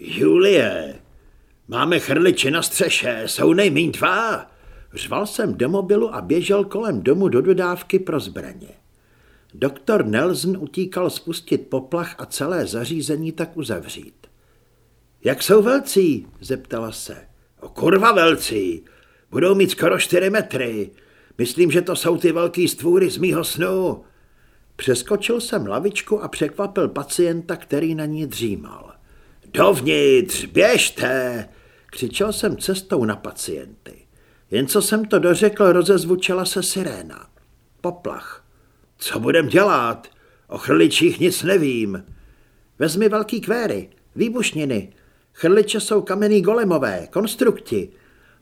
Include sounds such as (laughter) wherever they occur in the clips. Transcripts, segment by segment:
Julie, máme chrliči na střeše, jsou nejmín dva. Řval jsem do mobilu a běžel kolem domu do dodávky pro zbraně. Doktor Nelson utíkal spustit poplach a celé zařízení tak uzavřít. Jak jsou velcí? zeptala se. O kurva velcí. Budou mít skoro čtyři metry. Myslím, že to jsou ty velký stvůry z mýho snu. Přeskočil jsem lavičku a překvapil pacienta, který na ní dřímal. Dovnitř, běžte! Křičel jsem cestou na pacienty. Jen co jsem to dořekl, rozezvučila se siréna. Poplach. Co budem dělat? O chrličích nic nevím. Vezmi velký kvéry, výbušniny. Chrliče jsou kamenný golemové, konstrukti.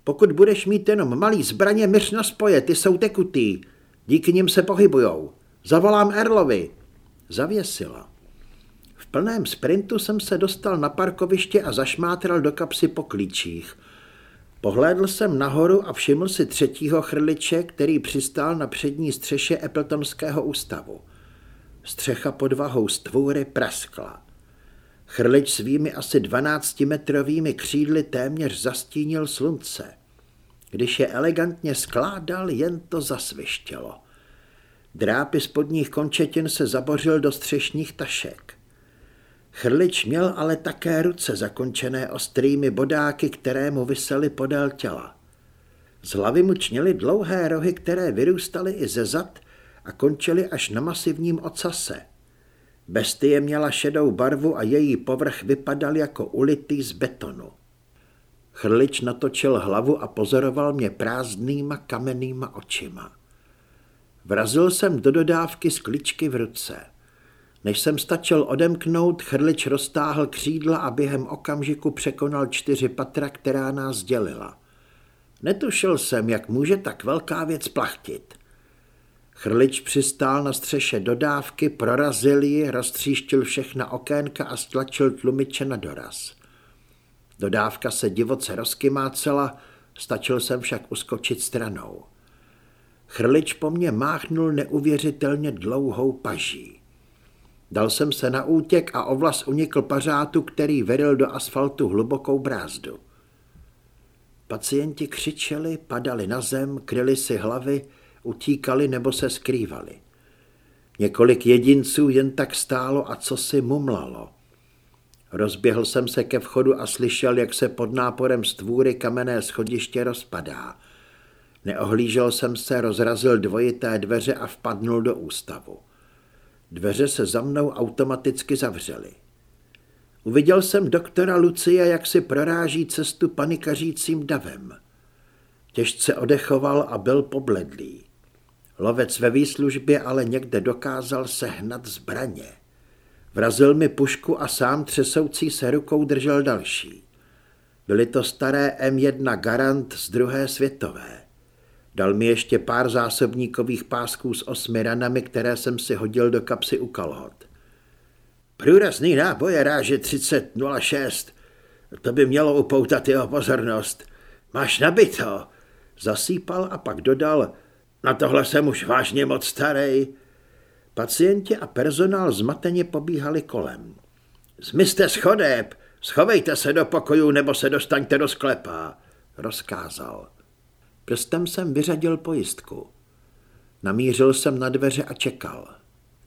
Pokud budeš mít jenom malý zbraně, myř na spoje, ty jsou tekutý. Díky nim se pohybujou. Zavolám Erlovi. Zavěsila. Plném sprintu jsem se dostal na parkoviště a zašmátral do kapsy po klíčích. Pohlédl jsem nahoru a všiml si třetího chrliče, který přistál na přední střeše Appletonského ústavu. Střecha pod vahou stvůry praskla. Chrlič svými asi 12-metrovými křídly téměř zastínil slunce. Když je elegantně skládal, jen to zasvištělo. Drápy spodních končetin se zabořil do střešních tašek. Chrlič měl ale také ruce zakončené ostrými bodáky, které mu vysely podél těla. Z hlavy mu čněly dlouhé rohy, které vyrůstaly i ze zad a končily až na masivním ocase. Bestie měla šedou barvu a její povrch vypadal jako ulitý z betonu. Chrlič natočil hlavu a pozoroval mě prázdnýma kamennýma očima. Vrazil jsem do dodávky z kličky v ruce. Než jsem stačil odemknout, chrlič roztáhl křídla a během okamžiku překonal čtyři patra, která nás dělila. Netušil jsem, jak může tak velká věc plachtit. Chrlič přistál na střeše dodávky, prorazil ji, roztříštil všechna okénka a stlačil tlumiče na doraz. Dodávka se divoce rozkymácela, stačil jsem však uskočit stranou. Chrlič po mně máchnul neuvěřitelně dlouhou paží. Dal jsem se na útěk a ovlas unikl pařátu, který vedl do asfaltu hlubokou brázdu. Pacienti křičeli, padali na zem, kryli si hlavy, utíkali nebo se skrývali. Několik jedinců jen tak stálo a co si mumlalo. Rozběhl jsem se ke vchodu a slyšel, jak se pod náporem stvůry kamenné schodiště rozpadá. Neohlížel jsem se, rozrazil dvojité dveře a vpadnul do ústavu. Dveře se za mnou automaticky zavřely. Uviděl jsem doktora Lucie, jak si proráží cestu panikařícím davem. Těžce odechoval a byl pobledlý. Lovec ve výslužbě ale někde dokázal sehnat zbraně. Vrazil mi pušku a sám třesoucí se rukou držel další. Byly to staré M1 Garant z druhé světové. Dal mi ještě pár zásobníkových pásků s osmi ranami, které jsem si hodil do kapsy u kalhot. Průrazný náboje ráže 3006. To by mělo upoutat jeho pozornost. Máš nabito? Zasýpal a pak dodal, na tohle jsem už vážně moc starý. Pacienti a personál zmateně pobíhali kolem. Zmizte schodeb, schovejte se do pokojů nebo se dostaňte do sklepa, rozkázal. Prstem jsem vyřadil pojistku. Namířil jsem na dveře a čekal.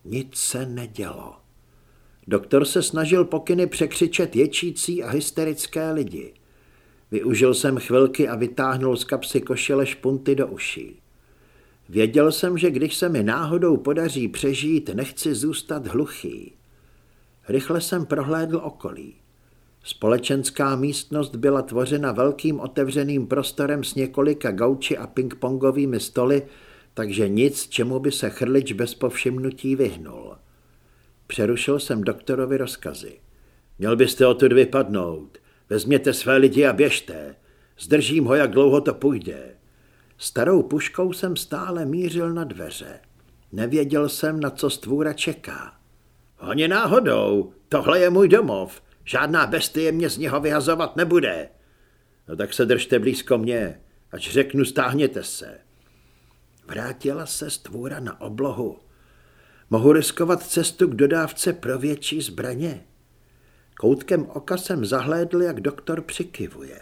Nic se nedělo. Doktor se snažil pokyny překřičet ječící a hysterické lidi. Využil jsem chvilky a vytáhnul z kapsy košile špunty do uší. Věděl jsem, že když se mi náhodou podaří přežít, nechci zůstat hluchý. Rychle jsem prohlédl okolí. Společenská místnost byla tvořena velkým otevřeným prostorem s několika gauči a pingpongovými stoly, takže nic, čemu by se chrlič bez povšimnutí vyhnul. Přerušil jsem doktorovi rozkazy. Měl byste odtud vypadnout. Vezměte své lidi a běžte. Zdržím ho, jak dlouho to půjde. Starou puškou jsem stále mířil na dveře. Nevěděl jsem, na co stvůra čeká. Honě náhodou, tohle je můj domov. Žádná bestie mě z něho vyhazovat nebude. No tak se držte blízko mě, až řeknu stáhněte se. Vrátila se stvůra na oblohu. Mohu riskovat cestu k dodávce pro větší zbraně? Koutkem oka jsem zahlédl, jak doktor přikivuje.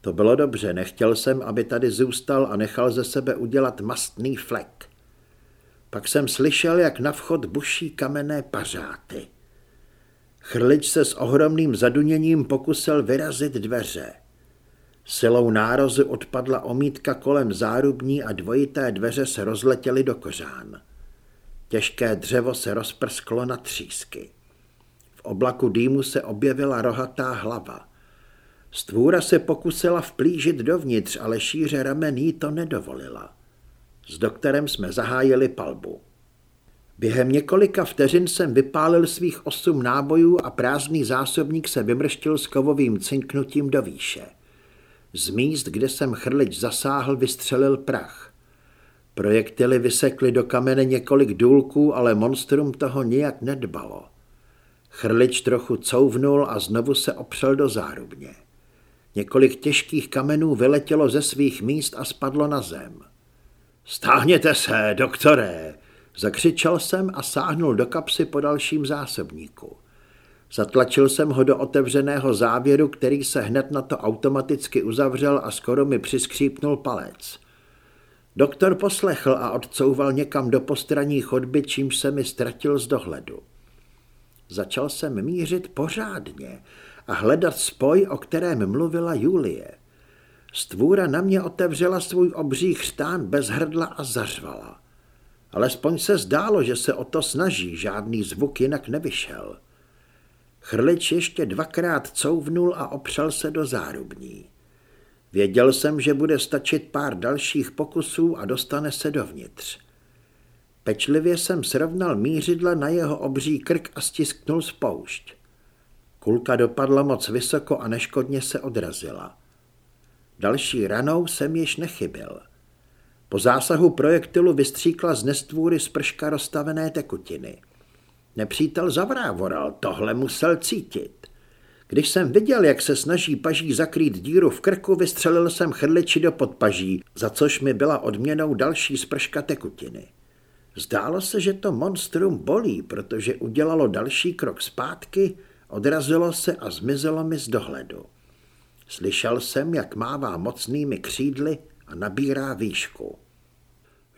To bylo dobře, nechtěl jsem, aby tady zůstal a nechal ze sebe udělat mastný flek. Pak jsem slyšel, jak na vchod buší kamenné pařáty. Chrlič se s ohromným zaduněním pokusil vyrazit dveře. Silou nározu odpadla omítka kolem zárubní a dvojité dveře se rozletěly do kořán. Těžké dřevo se rozprsklo na třísky. V oblaku dýmu se objevila rohatá hlava. Stvůra se pokusila vplížit dovnitř, ale šíře ramen jí to nedovolila. S doktorem jsme zahájili palbu. Během několika vteřin jsem vypálil svých osm nábojů a prázdný zásobník se vymrštil s kovovým cinknutím do výše. Z míst, kde jsem chrlič zasáhl, vystřelil prach. Projektily vysekly do kamene několik důlků, ale monstrum toho nijak nedbalo. Chrlič trochu couvnul a znovu se opřel do zárubně. Několik těžkých kamenů vyletělo ze svých míst a spadlo na zem. Stáhněte se, doktore, zakřičel jsem a sáhnul do kapsy po dalším zásobníku. Zatlačil jsem ho do otevřeného závěru, který se hned na to automaticky uzavřel a skoro mi přiskřípnul palec. Doktor poslechl a odcouval někam do postraní chodby, čímž se mi ztratil z dohledu. Začal jsem mířit pořádně a hledat spoj, o kterém mluvila Julie. Stvůra na mě otevřela svůj obří chřtán bez hrdla a zařvala. Alespoň se zdálo, že se o to snaží, žádný zvuk jinak nevyšel. Chrlič ještě dvakrát couvnul a opřel se do zárubní. Věděl jsem, že bude stačit pár dalších pokusů a dostane se dovnitř. Pečlivě jsem srovnal mířidla na jeho obří krk a stisknul spoušť. Kulka dopadla moc vysoko a neškodně se odrazila. Další ranou jsem již nechyběl. Po zásahu projektilu vystříkla z nestvůry sprška rozstavené tekutiny. Nepřítel zavrávoral, tohle musel cítit. Když jsem viděl, jak se snaží paží zakrýt díru v krku, vystřelil jsem chrliči do podpaží, za což mi byla odměnou další sprška tekutiny. Zdálo se, že to monstrum bolí, protože udělalo další krok zpátky, odrazilo se a zmizelo mi z dohledu. Slyšel jsem, jak mává mocnými křídly a nabírá výšku.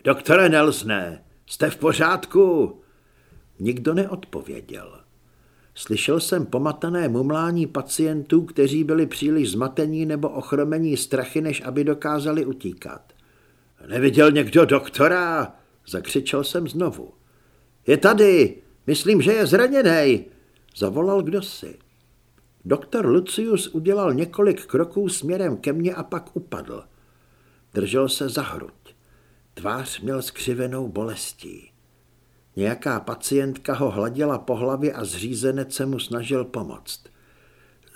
Doktore Nelsne, jste v pořádku? Nikdo neodpověděl. Slyšel jsem pomatané mumlání pacientů, kteří byli příliš zmatení nebo ochromení strachy, než aby dokázali utíkat. Neviděl někdo doktora? Zakřičel jsem znovu. Je tady, myslím, že je zraněný, zavolal kdosi. Doktor Lucius udělal několik kroků směrem ke mně a pak upadl. Držel se za hruď. Tvář měl skřivenou bolestí. Nějaká pacientka ho hladila po hlavě a zřízenec se mu snažil pomoct.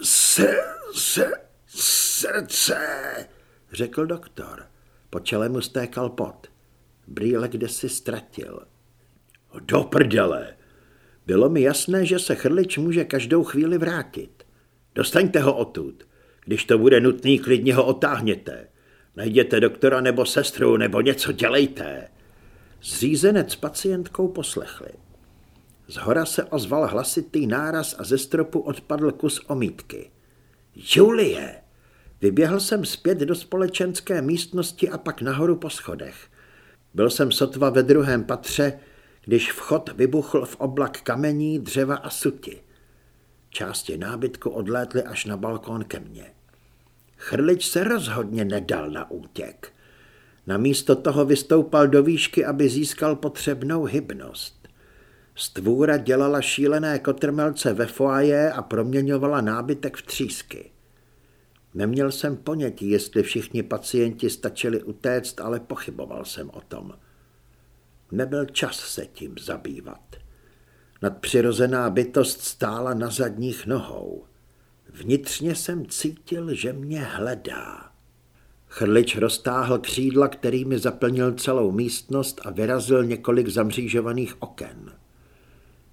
Se, se, srdce, řekl doktor. Po čele mu stékal pot. Brýle kde si ztratil. Do prdele! Bylo mi jasné, že se chrlič může každou chvíli vrátit. Dostaňte ho odtud. Když to bude nutný, klidně ho otáhněte. Najděte doktora nebo sestru, nebo něco dělejte. Zřízenec pacientkou poslechli. Z hora se ozval hlasitý náraz a ze stropu odpadl kus omítky. Julie! Vyběhl jsem zpět do společenské místnosti a pak nahoru po schodech. Byl jsem sotva ve druhém patře, když vchod vybuchl v oblak kamení, dřeva a suti. Části nábytku odlétly až na balkón ke mně. Chrlič se rozhodně nedal na útěk. Namísto toho vystoupal do výšky, aby získal potřebnou hybnost. Stvůra dělala šílené kotrmelce ve foaje a proměňovala nábytek v třísky. Neměl jsem ponětí, jestli všichni pacienti stačili utéct, ale pochyboval jsem o tom. Nebyl čas se tím zabývat. Nadpřirozená bytost stála na zadních nohou. Vnitřně jsem cítil, že mě hledá. Chrlič roztáhl křídla, kterými zaplnil celou místnost a vyrazil několik zamřížovaných oken.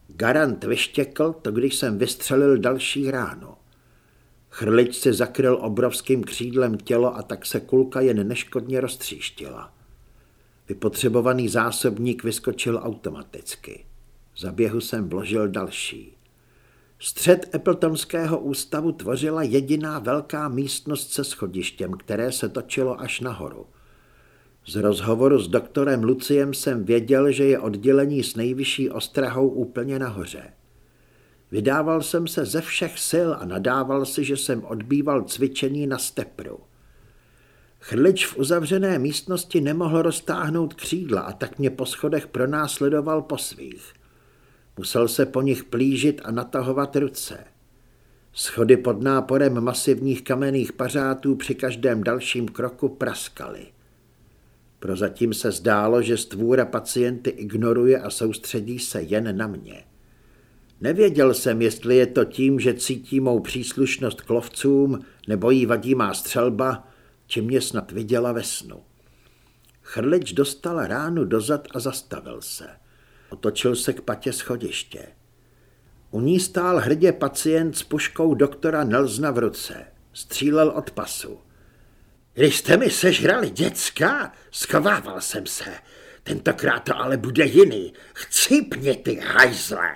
Garant vyštěkl to, když jsem vystřelil další ráno. Chrlič si zakryl obrovským křídlem tělo a tak se kulka jen neškodně roztříštila. Vypotřebovaný zásobník vyskočil automaticky. Za běhu jsem vložil další. Střed Appletonského ústavu tvořila jediná velká místnost se schodištěm, které se točilo až nahoru. Z rozhovoru s doktorem Luciem jsem věděl, že je oddělení s nejvyšší ostrahou úplně nahoře. Vydával jsem se ze všech sil a nadával si, že jsem odbýval cvičení na stepru. Chrlič v uzavřené místnosti nemohl roztáhnout křídla a tak mě po schodech pronásledoval po svých. Musel se po nich plížit a natahovat ruce. Schody pod náporem masivních kamenných pařátů při každém dalším kroku praskaly. Prozatím se zdálo, že stvůra pacienty ignoruje a soustředí se jen na mě. Nevěděl jsem, jestli je to tím, že cítí mou příslušnost k lovcům, nebo jí vadí má střelba, či mě snad viděla ve snu. Chrlič dostal ránu dozad a zastavil se. Otočil se k patě schodiště. U ní stál hrdě pacient s puškou doktora Nelsna v ruce. Střílel od pasu. Když jste mi sežrali děcka, schovával jsem se. Tentokrát to ale bude jiný. Chcípni ty hajzle!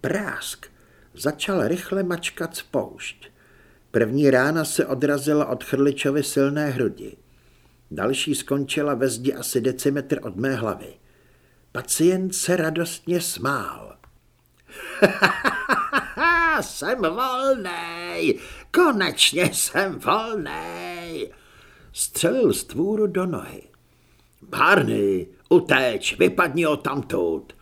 Prásk. Začal rychle mačkat spoušť. První rána se odrazila od Chrličovy silné hrudi. Další skončila ve zdi asi decimetr od mé hlavy. Pacient se radostně smál. (laughs) jsem volnej, konečně jsem volnej. Střelil stvůru do nohy. Barney, uteč, vypadni o tamtud.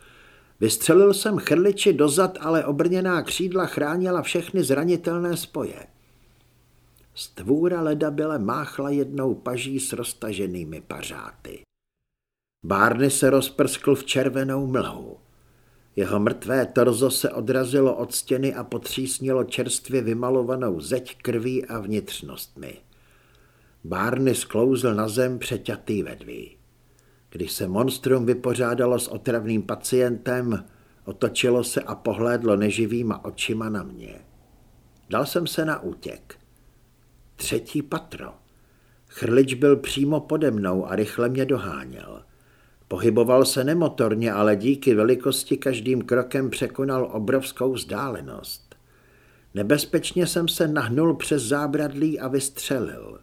Vystřelil jsem chrliči dozad, ale obrněná křídla chránila všechny zranitelné spoje. Stvůra leda byla máchla jednou paží s roztaženými pařáty. Bárny se rozprskl v červenou mlhu. Jeho mrtvé torzo se odrazilo od stěny a potřísnilo čerstvě vymalovanou zeď krví a vnitřnostmi. Bárny sklouzl na zem přeťatý vedví. Když se monstrum vypořádalo s otravným pacientem, otočilo se a pohlédlo neživýma očima na mě. Dal jsem se na útěk. Třetí patro. Chrlič byl přímo pode mnou a rychle mě doháněl. Pohyboval se nemotorně, ale díky velikosti každým krokem překonal obrovskou vzdálenost. Nebezpečně jsem se nahnul přes zábradlí a vystřelil.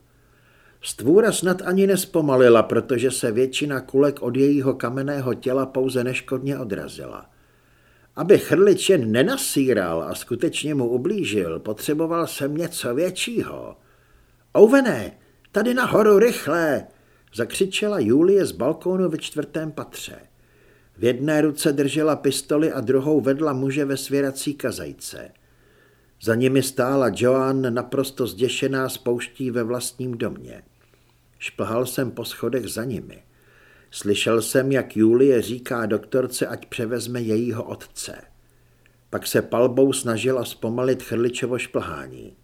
Stvůra snad ani nespomalila, protože se většina kulek od jejího kamenného těla pouze neškodně odrazila. Aby chrlič jen nenasíral a skutečně mu ublížil, potřeboval jsem něco většího. Ouvené, tady nahoru rychle, zakřičela Julie z balkónu ve čtvrtém patře. V jedné ruce držela pistoli a druhou vedla muže ve svěrací kazajce. Za nimi stála Joan naprosto zděšená spouští ve vlastním domě. Šplhal jsem po schodech za nimi. Slyšel jsem, jak Julie říká doktorce, ať převezme jejího otce. Pak se palbou snažila zpomalit Chrličovo šplhání.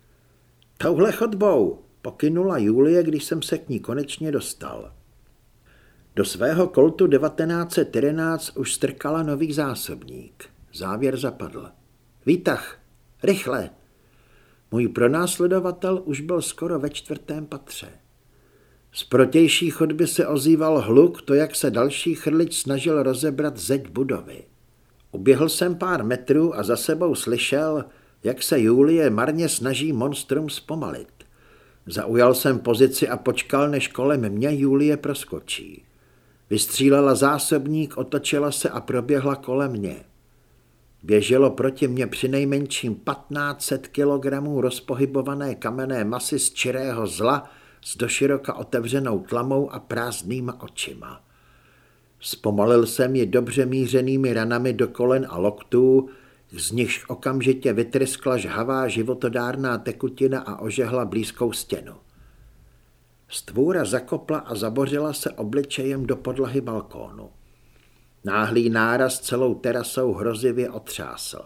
Touhle chodbou, pokynula Julie, když jsem se k ní konečně dostal. Do svého koltu 1911 už strkala nový zásobník. Závěr zapadl. Výtah, rychle! Můj pronásledovatel už byl skoro ve čtvrtém patře. Z protější chodby se ozýval hluk, to jak se další chrlič snažil rozebrat zeď budovy. Uběhl jsem pár metrů a za sebou slyšel, jak se Julie marně snaží monstrum zpomalit. Zaujal jsem pozici a počkal, než kolem mě Julie proskočí. Vystřílela zásobník, otočila se a proběhla kolem mě. Běželo proti mně přinejmenším 1500 kilogramů rozpohybované kamenné masy z čirého zla s doširoka otevřenou tlamou a prázdnýma očima. Zpomalil jsem ji dobře mířenými ranami do kolen a loktů, z nichž okamžitě vytryskla žhavá životodárná tekutina a ožehla blízkou stěnu. Stvůra zakopla a zabořila se obličejem do podlahy balkónu. Náhlý náraz celou terasou hrozivě otřásl.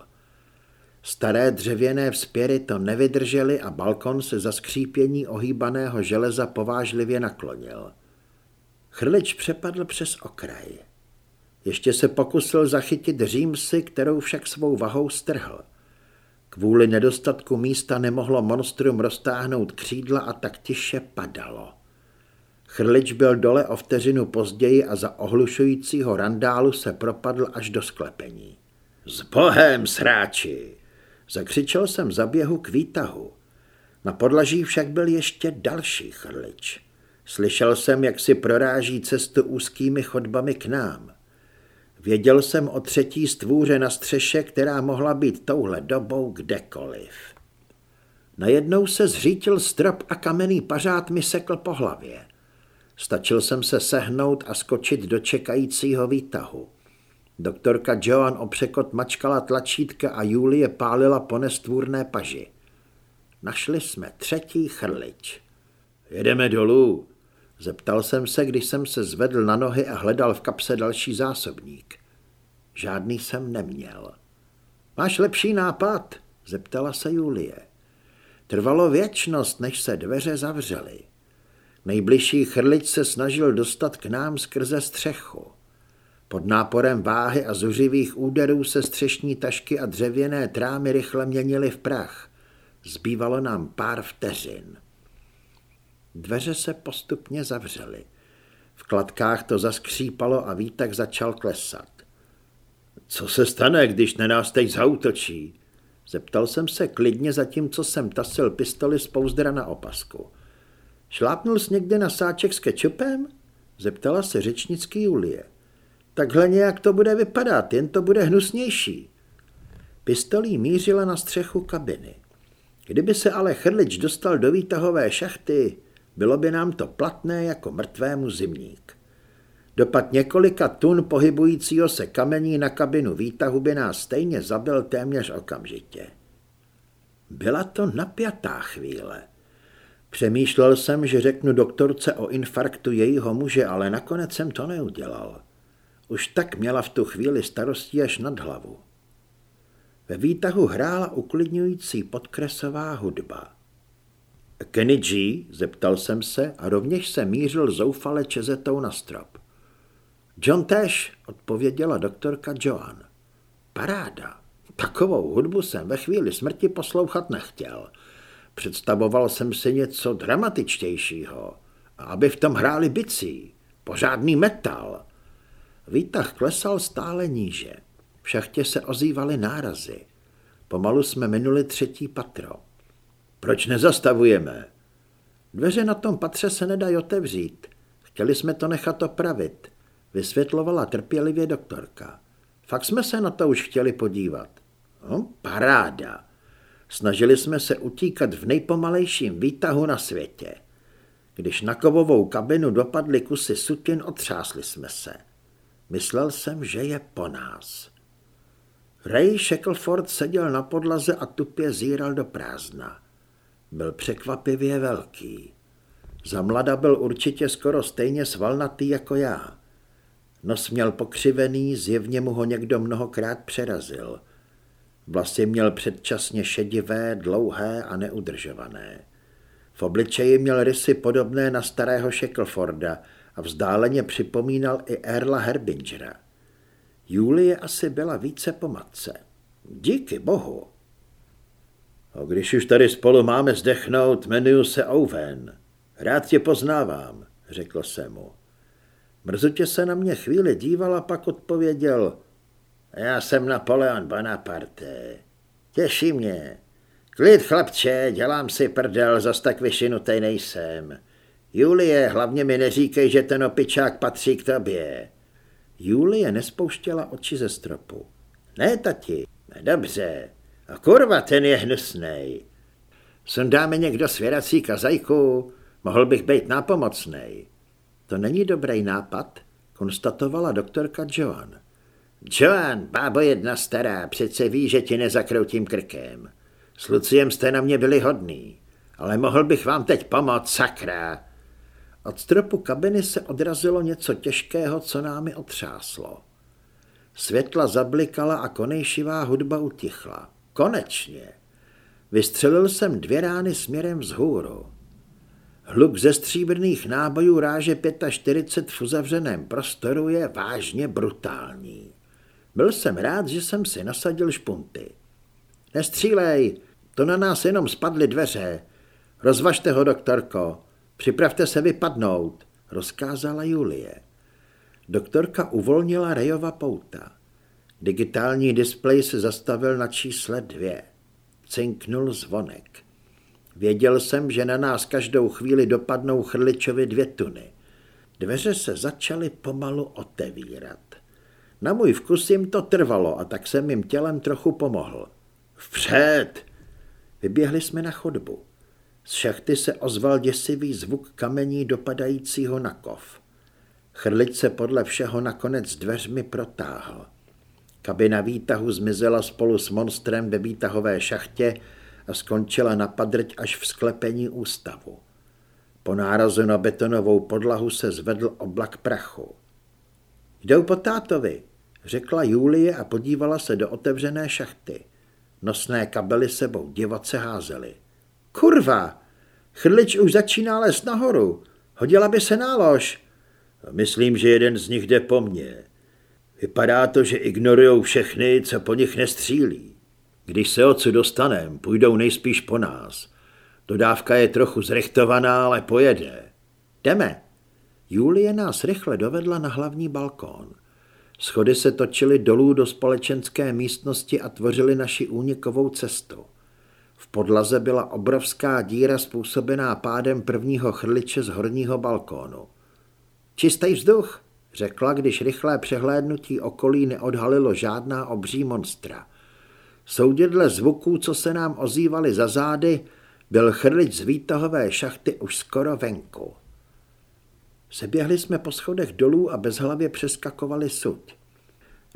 Staré dřevěné vzpěry to nevydržely a balkon se za skřípění ohýbaného železa povážlivě naklonil. Chrlič přepadl přes okraj. Ještě se pokusil zachytit římsy, kterou však svou vahou strhl. Kvůli nedostatku místa nemohlo monstrum roztáhnout křídla a tak tiše padalo. Chrlič byl dole o vteřinu později a za ohlušujícího randálu se propadl až do sklepení. S bohem, sráči! Zakřičel jsem za běhu k výtahu. Na podlaží však byl ještě další chrlič. Slyšel jsem, jak si proráží cestu úzkými chodbami k nám. Věděl jsem o třetí stvůře na střeše, která mohla být touhle dobou kdekoliv. Najednou se zřítil strop a kamenný pařád mi sekl po hlavě. Stačil jsem se sehnout a skočit do čekajícího výtahu. Doktorka Joan opřekot mačkala tlačítka a Julie pálila po nestvůrné paži. Našli jsme třetí chrlič. Jedeme dolů, zeptal jsem se, když jsem se zvedl na nohy a hledal v kapse další zásobník. Žádný jsem neměl. Máš lepší nápad? zeptala se Julie. Trvalo věčnost, než se dveře zavřely. Nejbližší chrlič se snažil dostat k nám skrze střechu. Pod náporem váhy a zuřivých úderů se střešní tašky a dřevěné trámy rychle měnily v prach. Zbývalo nám pár vteřin. Dveře se postupně zavřely. V kladkách to zaskřípalo a výtek začal klesat. Co se stane, když na nás teď zautočí? Zeptal jsem se klidně, zatímco jsem tasil pistoli z pouzdra na opasku. Šlápnul jsi někde na sáček s kečupem? Zeptala se řečnicky Julie. Takhle nějak to bude vypadat, jen to bude hnusnější. Pistolí mířila na střechu kabiny. Kdyby se ale chrlič dostal do výtahové šachty, bylo by nám to platné jako mrtvému zimník. Dopad několika tun pohybujícího se kamení na kabinu výtahu by nás stejně zabil téměř okamžitě. Byla to napjatá chvíle. Přemýšlel jsem, že řeknu doktorce o infarktu jejího muže, ale nakonec jsem to neudělal. Už tak měla v tu chvíli starostí až nad hlavu. Ve výtahu hrála uklidňující podkresová hudba. Kenny G, zeptal jsem se a rovněž se mířil zoufale čezetou na strop. John Tesh, odpověděla doktorka Joan. Paráda. Takovou hudbu jsem ve chvíli smrti poslouchat nechtěl. Představoval jsem si něco dramatičtějšího. Aby v tom hráli bicí. Pořádný metal. Výtah klesal stále níže. V šachtě se ozývaly nárazy. Pomalu jsme minuli třetí patro. Proč nezastavujeme? Dveře na tom patře se nedají otevřít. Chtěli jsme to nechat opravit, vysvětlovala trpělivě doktorka. Fakt jsme se na to už chtěli podívat. No, paráda. Snažili jsme se utíkat v nejpomalejším výtahu na světě. Když na kovovou kabinu dopadly kusy sutin, otřásli jsme se. Myslel jsem, že je po nás. Ray Shackleford seděl na podlaze a tupě zíral do prázdna. Byl překvapivě velký. Za mlada byl určitě skoro stejně svalnatý jako já. Nos měl pokřivený, zjevně mu ho někdo mnohokrát přerazil. Vlasy měl předčasně šedivé, dlouhé a neudržované. V obličeji měl rysy podobné na starého Shackleforda a vzdáleně připomínal i Erla Herbingera. Julie asi byla více po matce. Díky bohu. A když už tady spolu máme zdechnout, jmenuju se Owen. Rád tě poznávám, řekl jsem mu. Mrzutě se na mě chvíli díval a pak odpověděl. Já jsem Napoleon Bonaparte. Těší mě. Klid, chlapče, dělám si prdel, zas tak vyšinutej nejsem. Julie, hlavně mi neříkej, že ten opičák patří k tobě. Julie nespouštěla oči ze stropu. Ne, tati, dobře. A kurva, ten je hnusnej. Sundáme někdo svěrací kazajku, mohl bych být nápomocnej. To není dobrý nápad, konstatovala doktorka Joan. Joan, bábo jedna stará, přece ví, že ti nezakroutím krkem. S Luciem jste na mě byli hodný, ale mohl bych vám teď pomoct, sakra. Od stropu kabiny se odrazilo něco těžkého, co námi otřáslo. Světla zablikala a konejšivá hudba utichla. Konečně. Vystřelil jsem dvě rány směrem vzhůru. Hluk ze stříbrných nábojů ráže 45 v uzavřeném prostoru je vážně brutální. Byl jsem rád, že jsem si nasadil špunty. Nestřílej, to na nás jenom spadly dveře. Rozvažte ho, doktorko. Připravte se vypadnout, rozkázala Julie. Doktorka uvolnila Rejova pouta. Digitální displej se zastavil na čísle dvě. cinknul zvonek. Věděl jsem, že na nás každou chvíli dopadnou chrličovi dvě tuny. Dveře se začaly pomalu otevírat. Na můj vkus jim to trvalo a tak jsem jim tělem trochu pomohl. Vpřed! Vyběhli jsme na chodbu. Z šachty se ozval děsivý zvuk kamení dopadajícího na kov. Chrlič se podle všeho nakonec dveřmi protáhl. Kabina výtahu zmizela spolu s monstrem ve výtahové šachtě a skončila na padrť až v sklepení ústavu. Po nárazu na betonovou podlahu se zvedl oblak prachu. Jdou po tátovi, řekla Julie a podívala se do otevřené šachty. Nosné kabely sebou divoce házely. Kurva! Chrlič už začíná les nahoru. Hodila by se nálož. Myslím, že jeden z nich jde po mně. Vypadá to, že ignorujou všechny, co po nich nestřílí. Když se odsud dostanem, půjdou nejspíš po nás. Dodávka je trochu zrychtovaná, ale pojede. Jdeme. Julie nás rychle dovedla na hlavní balkón. Schody se točily dolů do společenské místnosti a tvořily naši únikovou cestu. V podlaze byla obrovská díra způsobená pádem prvního chrliče z horního balkónu. Čistý vzduch, řekla, když rychlé přehlédnutí okolí neodhalilo žádná obří monstra. Soudě dle zvuků, co se nám ozývaly za zády, byl chrlič z výtahové šachty už skoro venku. Seběhli jsme po schodech dolů a bezhlavě přeskakovali suď.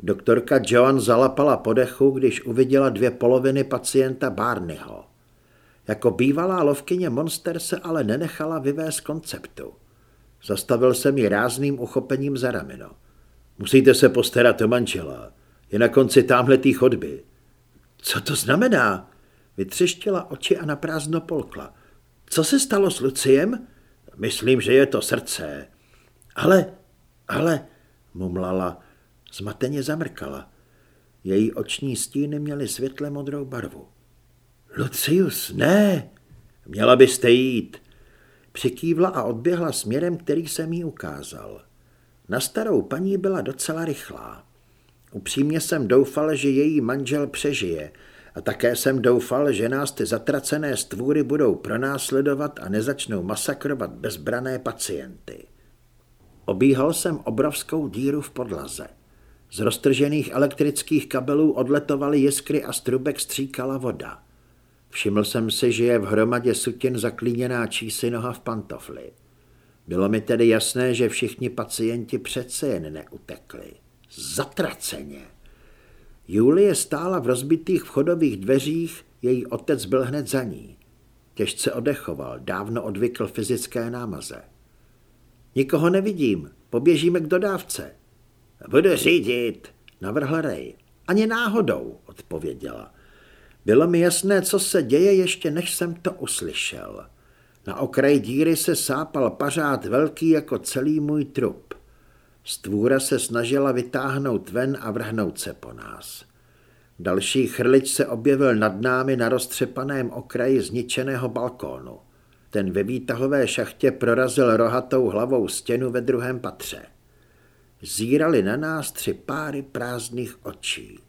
Doktorka Joan zalapala podechu, když uviděla dvě poloviny pacienta Barneyho. Jako bývalá lovkyně Monster se ale nenechala vyvést konceptu. Zastavil jsem ji rázným uchopením za rameno. Musíte se postarat o manžela. Je na konci támhletý chodby. Co to znamená? Vytřeštila oči a naprázdno polkla. Co se stalo s Luciem? Myslím, že je to srdce. Ale, ale, mumlala, zmateně zamrkala. Její oční stíny měly světle modrou barvu. Lucius, ne! Měla byste jít. Přikývla a odběhla směrem, který jsem jí ukázal. Na starou paní byla docela rychlá. Upřímně jsem doufal, že její manžel přežije a také jsem doufal, že nás ty zatracené stvůry budou pronásledovat a nezačnou masakrovat bezbrané pacienty. Obíhal jsem obrovskou díru v podlaze. Z roztržených elektrických kabelů odletovaly jiskry a strubek stříkala voda. Všiml jsem si, že je v hromadě sutin zaklíněná čísi noha v pantofli. Bylo mi tedy jasné, že všichni pacienti přece jen neutekli. Zatraceně. Julie stála v rozbitých vchodových dveřích, její otec byl hned za ní. Těžce odechoval, dávno odvykl fyzické námaze. Nikoho nevidím, poběžíme k dodávce. Budu řídit, navrhl Ray. Ani náhodou, odpověděla. Bylo mi jasné, co se děje, ještě než jsem to uslyšel. Na okraji díry se sápal pařád velký jako celý můj trup. Stvůra se snažila vytáhnout ven a vrhnout se po nás. Další chrlič se objevil nad námi na roztřepaném okraji zničeného balkónu. Ten ve výtahové šachtě prorazil rohatou hlavou stěnu ve druhém patře. Zírali na nás tři páry prázdných očí.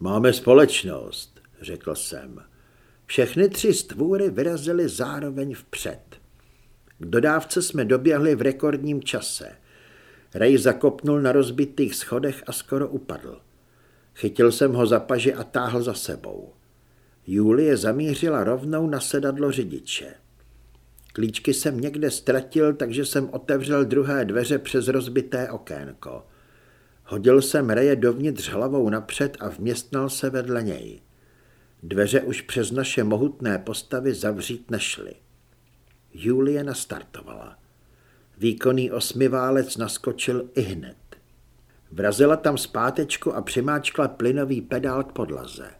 Máme společnost, řekl jsem. Všechny tři stvůry vyrazily zároveň vpřed. K dodávce jsme doběhli v rekordním čase. Rej zakopnul na rozbitých schodech a skoro upadl. Chytil jsem ho za paži a táhl za sebou. Julie zamířila rovnou na sedadlo řidiče. Klíčky jsem někde ztratil, takže jsem otevřel druhé dveře přes rozbité okénko. Hodil jsem Reje dovnitř hlavou napřed a vměstnal se vedle něj. Dveře už přes naše mohutné postavy zavřít nešly. Julie nastartovala. Výkonný osmiválec naskočil i hned. Vrazila tam zpátečku a přimáčkla plynový pedál k podlaze.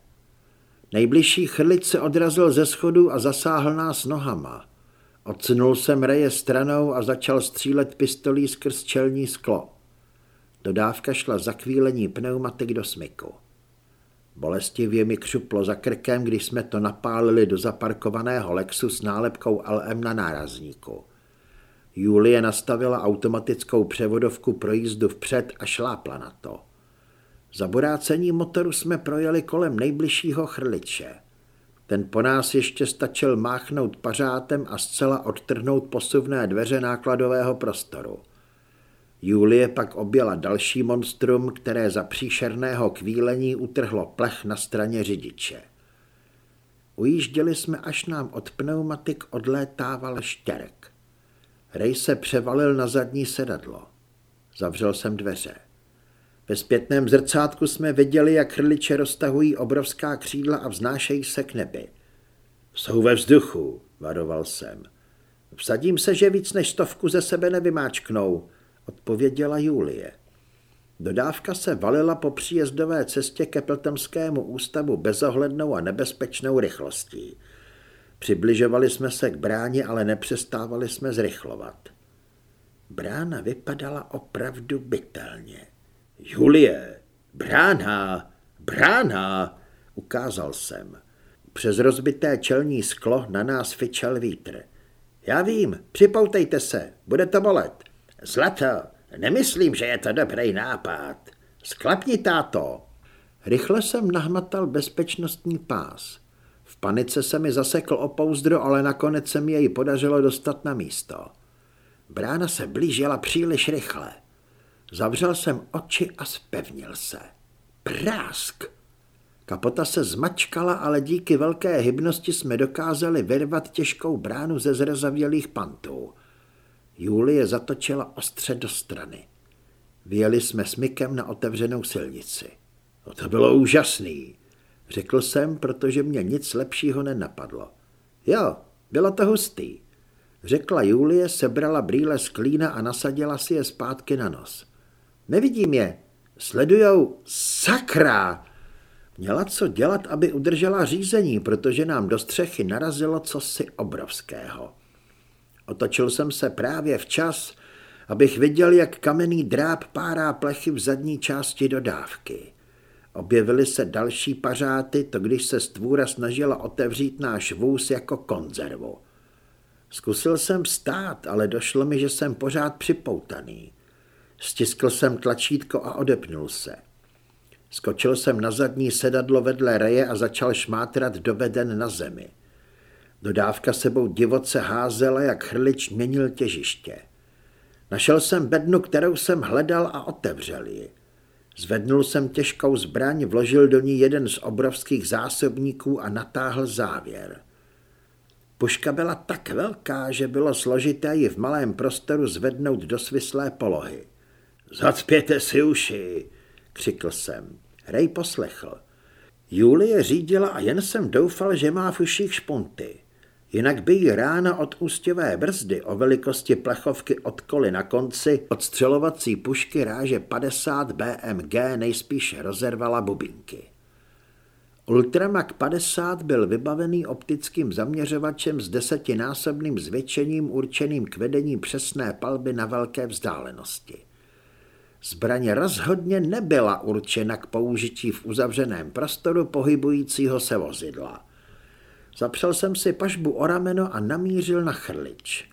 Nejbližší chrlič se odrazil ze schodu a zasáhl nás nohama. Odsunul jsem reje stranou a začal střílet pistolí skrz čelní sklo. Dodávka šla za kvílení pneumatik do smyku. Bolestivě mi křuplo za krkem, když jsme to napálili do zaparkovaného Lexu s nálepkou LM na nárazníku. Julie nastavila automatickou převodovku pro jízdu vpřed a šlápla na to. Za borácení motoru jsme projeli kolem nejbližšího chrliče. Ten po nás ještě stačil máchnout pařátem a zcela odtrhnout posuvné dveře nákladového prostoru. Julie pak objela další monstrum, které za příšerného kvílení utrhlo plech na straně řidiče. Ujížděli jsme, až nám od pneumatik odlétával štěrek. Rej se převalil na zadní sedadlo. Zavřel jsem dveře. Ve zpětném zrcátku jsme viděli, jak chrliče roztahují obrovská křídla a vznášejí se k nebi. Jsou ve vzduchu, varoval jsem. Vsadím se, že víc než stovku ze sebe nevymáčknou, odpověděla Julie. Dodávka se valila po příjezdové cestě ke Pltemskému ústavu bezohlednou a nebezpečnou rychlostí. Přibližovali jsme se k bráně, ale nepřestávali jsme zrychlovat. Brána vypadala opravdu bytelně. Julie, brána, brána, ukázal jsem. Přes rozbité čelní sklo na nás fičel vítr. Já vím, připoutejte se, bude to bolet. Zlato, nemyslím, že je to dobrý nápad. Sklapni, táto. Rychle jsem nahmatal bezpečnostní pás. V panice se mi zasekl o pouzdro, ale nakonec se mi jej podařilo dostat na místo. Brána se blížila příliš rychle. Zavřel jsem oči a spevnil se. Prásk! Kapota se zmačkala, ale díky velké hybnosti jsme dokázali vyrvat těžkou bránu ze zrezavělých pantů. Julie zatočila ostře do strany. Vyjeli jsme smykem na otevřenou silnici. No to bylo úžasný, řekl jsem, protože mě nic lepšího nenapadlo. Jo, bylo to hustý, řekla Julie, sebrala brýle z klína a nasadila si je zpátky na nos. Nevidím je. Sledujou sakra. Měla co dělat, aby udržela řízení, protože nám do střechy narazilo cosi obrovského. Otočil jsem se právě včas, abych viděl, jak kamenný dráp párá plechy v zadní části dodávky. Objevily se další pařáty, to když se stvůra snažila otevřít náš vůz jako konzervu. Zkusil jsem stát, ale došlo mi, že jsem pořád připoutaný. Stiskl jsem tlačítko a odepnul se. Skočil jsem na zadní sedadlo vedle reje a začal šmátrat do beden na zemi. Dodávka sebou divoce házela, jak chrlič měnil těžiště. Našel jsem bednu, kterou jsem hledal a otevřel ji. Zvednul jsem těžkou zbraň, vložil do ní jeden z obrovských zásobníků a natáhl závěr. Puška byla tak velká, že bylo složité ji v malém prostoru zvednout do svislé polohy. Zacpěte si uši, křikl jsem. Rej poslechl. Julie řídila a jen jsem doufal, že má v uších špunty. Jinak by jí rána od ústěvé brzdy o velikosti plechovky od koly na konci od střelovací pušky ráže 50 BMG nejspíš rozervala bubinky. Ultramac 50 byl vybavený optickým zaměřovačem s desetinásobným zvětšením určeným k vedení přesné palby na velké vzdálenosti. Zbraně rozhodně nebyla určena k použití v uzavřeném prostoru pohybujícího se vozidla. Zapřel jsem si pažbu o rameno a namířil na chrlič.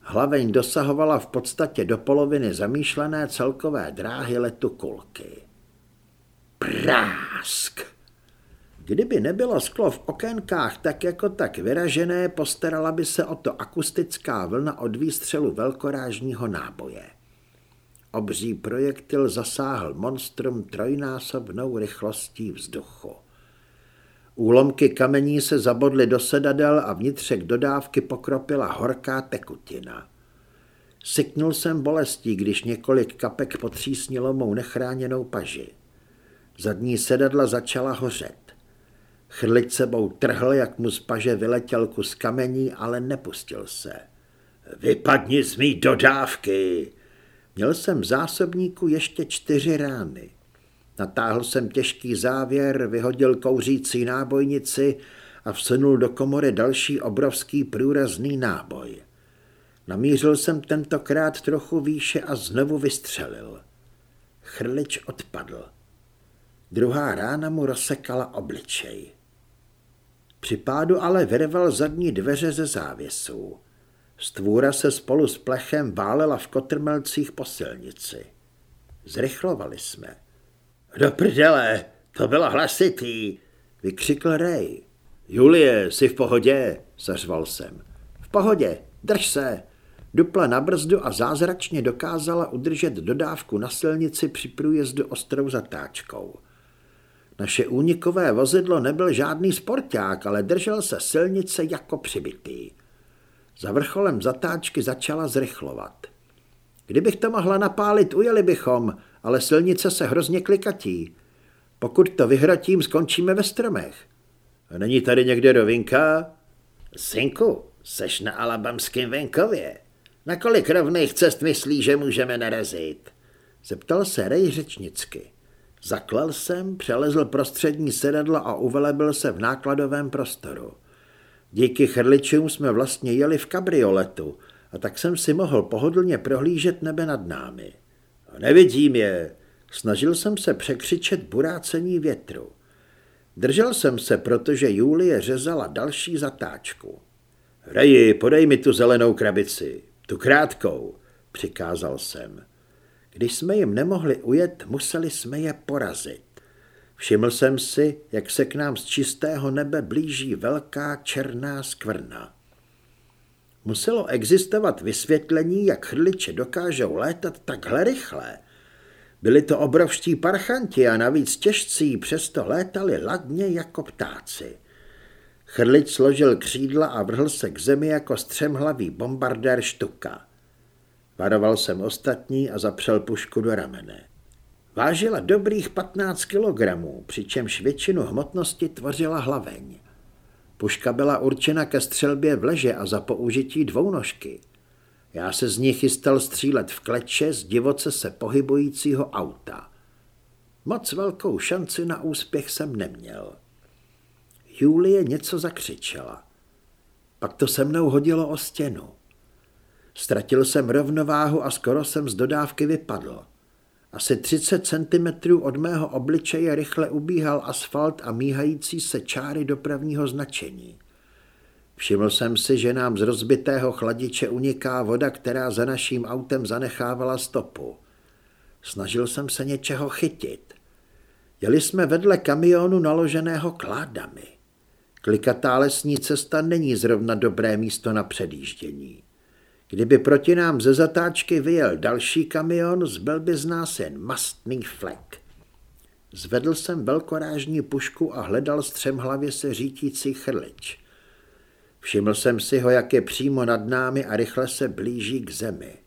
Hlaveň dosahovala v podstatě do poloviny zamýšlené celkové dráhy letu kulky. Prásk! Kdyby nebylo sklo v okénkách tak jako tak vyražené, postarala by se o to akustická vlna od výstřelu velkorážního náboje. Obří projektil zasáhl monstrum trojnásobnou rychlostí vzduchu. Úlomky kamení se zabodly do sedadel a vnitřek dodávky pokropila horká tekutina. Syknul jsem bolestí, když několik kapek potřísnilo mou nechráněnou paži. Zadní sedadla začala hořet. Chrlič sebou trhl, jak mu z paže vyletěl kus kamení, ale nepustil se. Vypadni z mý dodávky, Měl jsem v zásobníku ještě čtyři rány. Natáhl jsem těžký závěr, vyhodil kouřící nábojnici a vsunul do komory další obrovský průrazný náboj. Namířil jsem tentokrát trochu výše a znovu vystřelil. Chrlič odpadl. Druhá rána mu rozsekala obličej. Při pádu ale vyrval zadní dveře ze závěsů. Stvůra se spolu s plechem válela v kotrmelcích po silnici. Zrychlovali jsme. Do prdele, to bylo hlasitý, vykřikl Ray. Julie, jsi v pohodě? zařval jsem. V pohodě, drž se. Dupla na brzdu a zázračně dokázala udržet dodávku na silnici při průjezdu ostrou zatáčkou. Naše únikové vozidlo nebyl žádný sporták, ale držel se silnice jako přibitý. Za vrcholem zatáčky začala zrychlovat. Kdybych to mohla napálit, ujeli bychom, ale silnice se hrozně klikatí. Pokud to vyhratím, skončíme ve stromech. A není tady někde rovinka? Synku, seš na alabamském venkově. Na kolik rovných cest myslí, že můžeme narazit? Zeptal se Rej řečnicky. Zaklel jsem, přelezl prostřední sedadlo a uvelebil se v nákladovém prostoru. Díky chrličům jsme vlastně jeli v kabrioletu a tak jsem si mohl pohodlně prohlížet nebe nad námi. Nevidím je. Snažil jsem se překřičet burácení větru. Držel jsem se, protože Julie řezala další zatáčku. Reji, podej mi tu zelenou krabici, tu krátkou, přikázal jsem. Když jsme jim nemohli ujet, museli jsme je porazit. Všiml jsem si, jak se k nám z čistého nebe blíží velká černá skvrna. Muselo existovat vysvětlení, jak chrliče dokážou létat takhle rychle. Byli to obrovští parchanti a navíc těžcí, přesto létali ladně jako ptáci. Chrlič složil křídla a vrhl se k zemi jako střemhlavý bombardér štuka. Varoval jsem ostatní a zapřel pušku do ramene. Vážila dobrých 15 kilogramů, přičemž většinu hmotnosti tvořila hlaveň. Puška byla určena ke střelbě v leže a za použití dvounožky. Já se z ní chystal střílet v kleče z divoce se pohybujícího auta. Moc velkou šanci na úspěch jsem neměl. Julie něco zakřičela. Pak to se mnou hodilo o stěnu. Ztratil jsem rovnováhu a skoro jsem z dodávky vypadl. Asi 30 cm od mého obličeje rychle ubíhal asfalt a míhající se čáry dopravního značení. Všiml jsem si, že nám z rozbitého chladiče uniká voda, která za naším autem zanechávala stopu. Snažil jsem se něčeho chytit. Jeli jsme vedle kamionu naloženého kládami. Klikatá lesní cesta není zrovna dobré místo na předjíždění. Kdyby proti nám ze zatáčky vyjel další kamion, zbyl by z nás jen mastný flek. Zvedl jsem velkorážní pušku a hledal střemhlavě se řítící chrlič. Všiml jsem si ho, jak je přímo nad námi a rychle se blíží k zemi.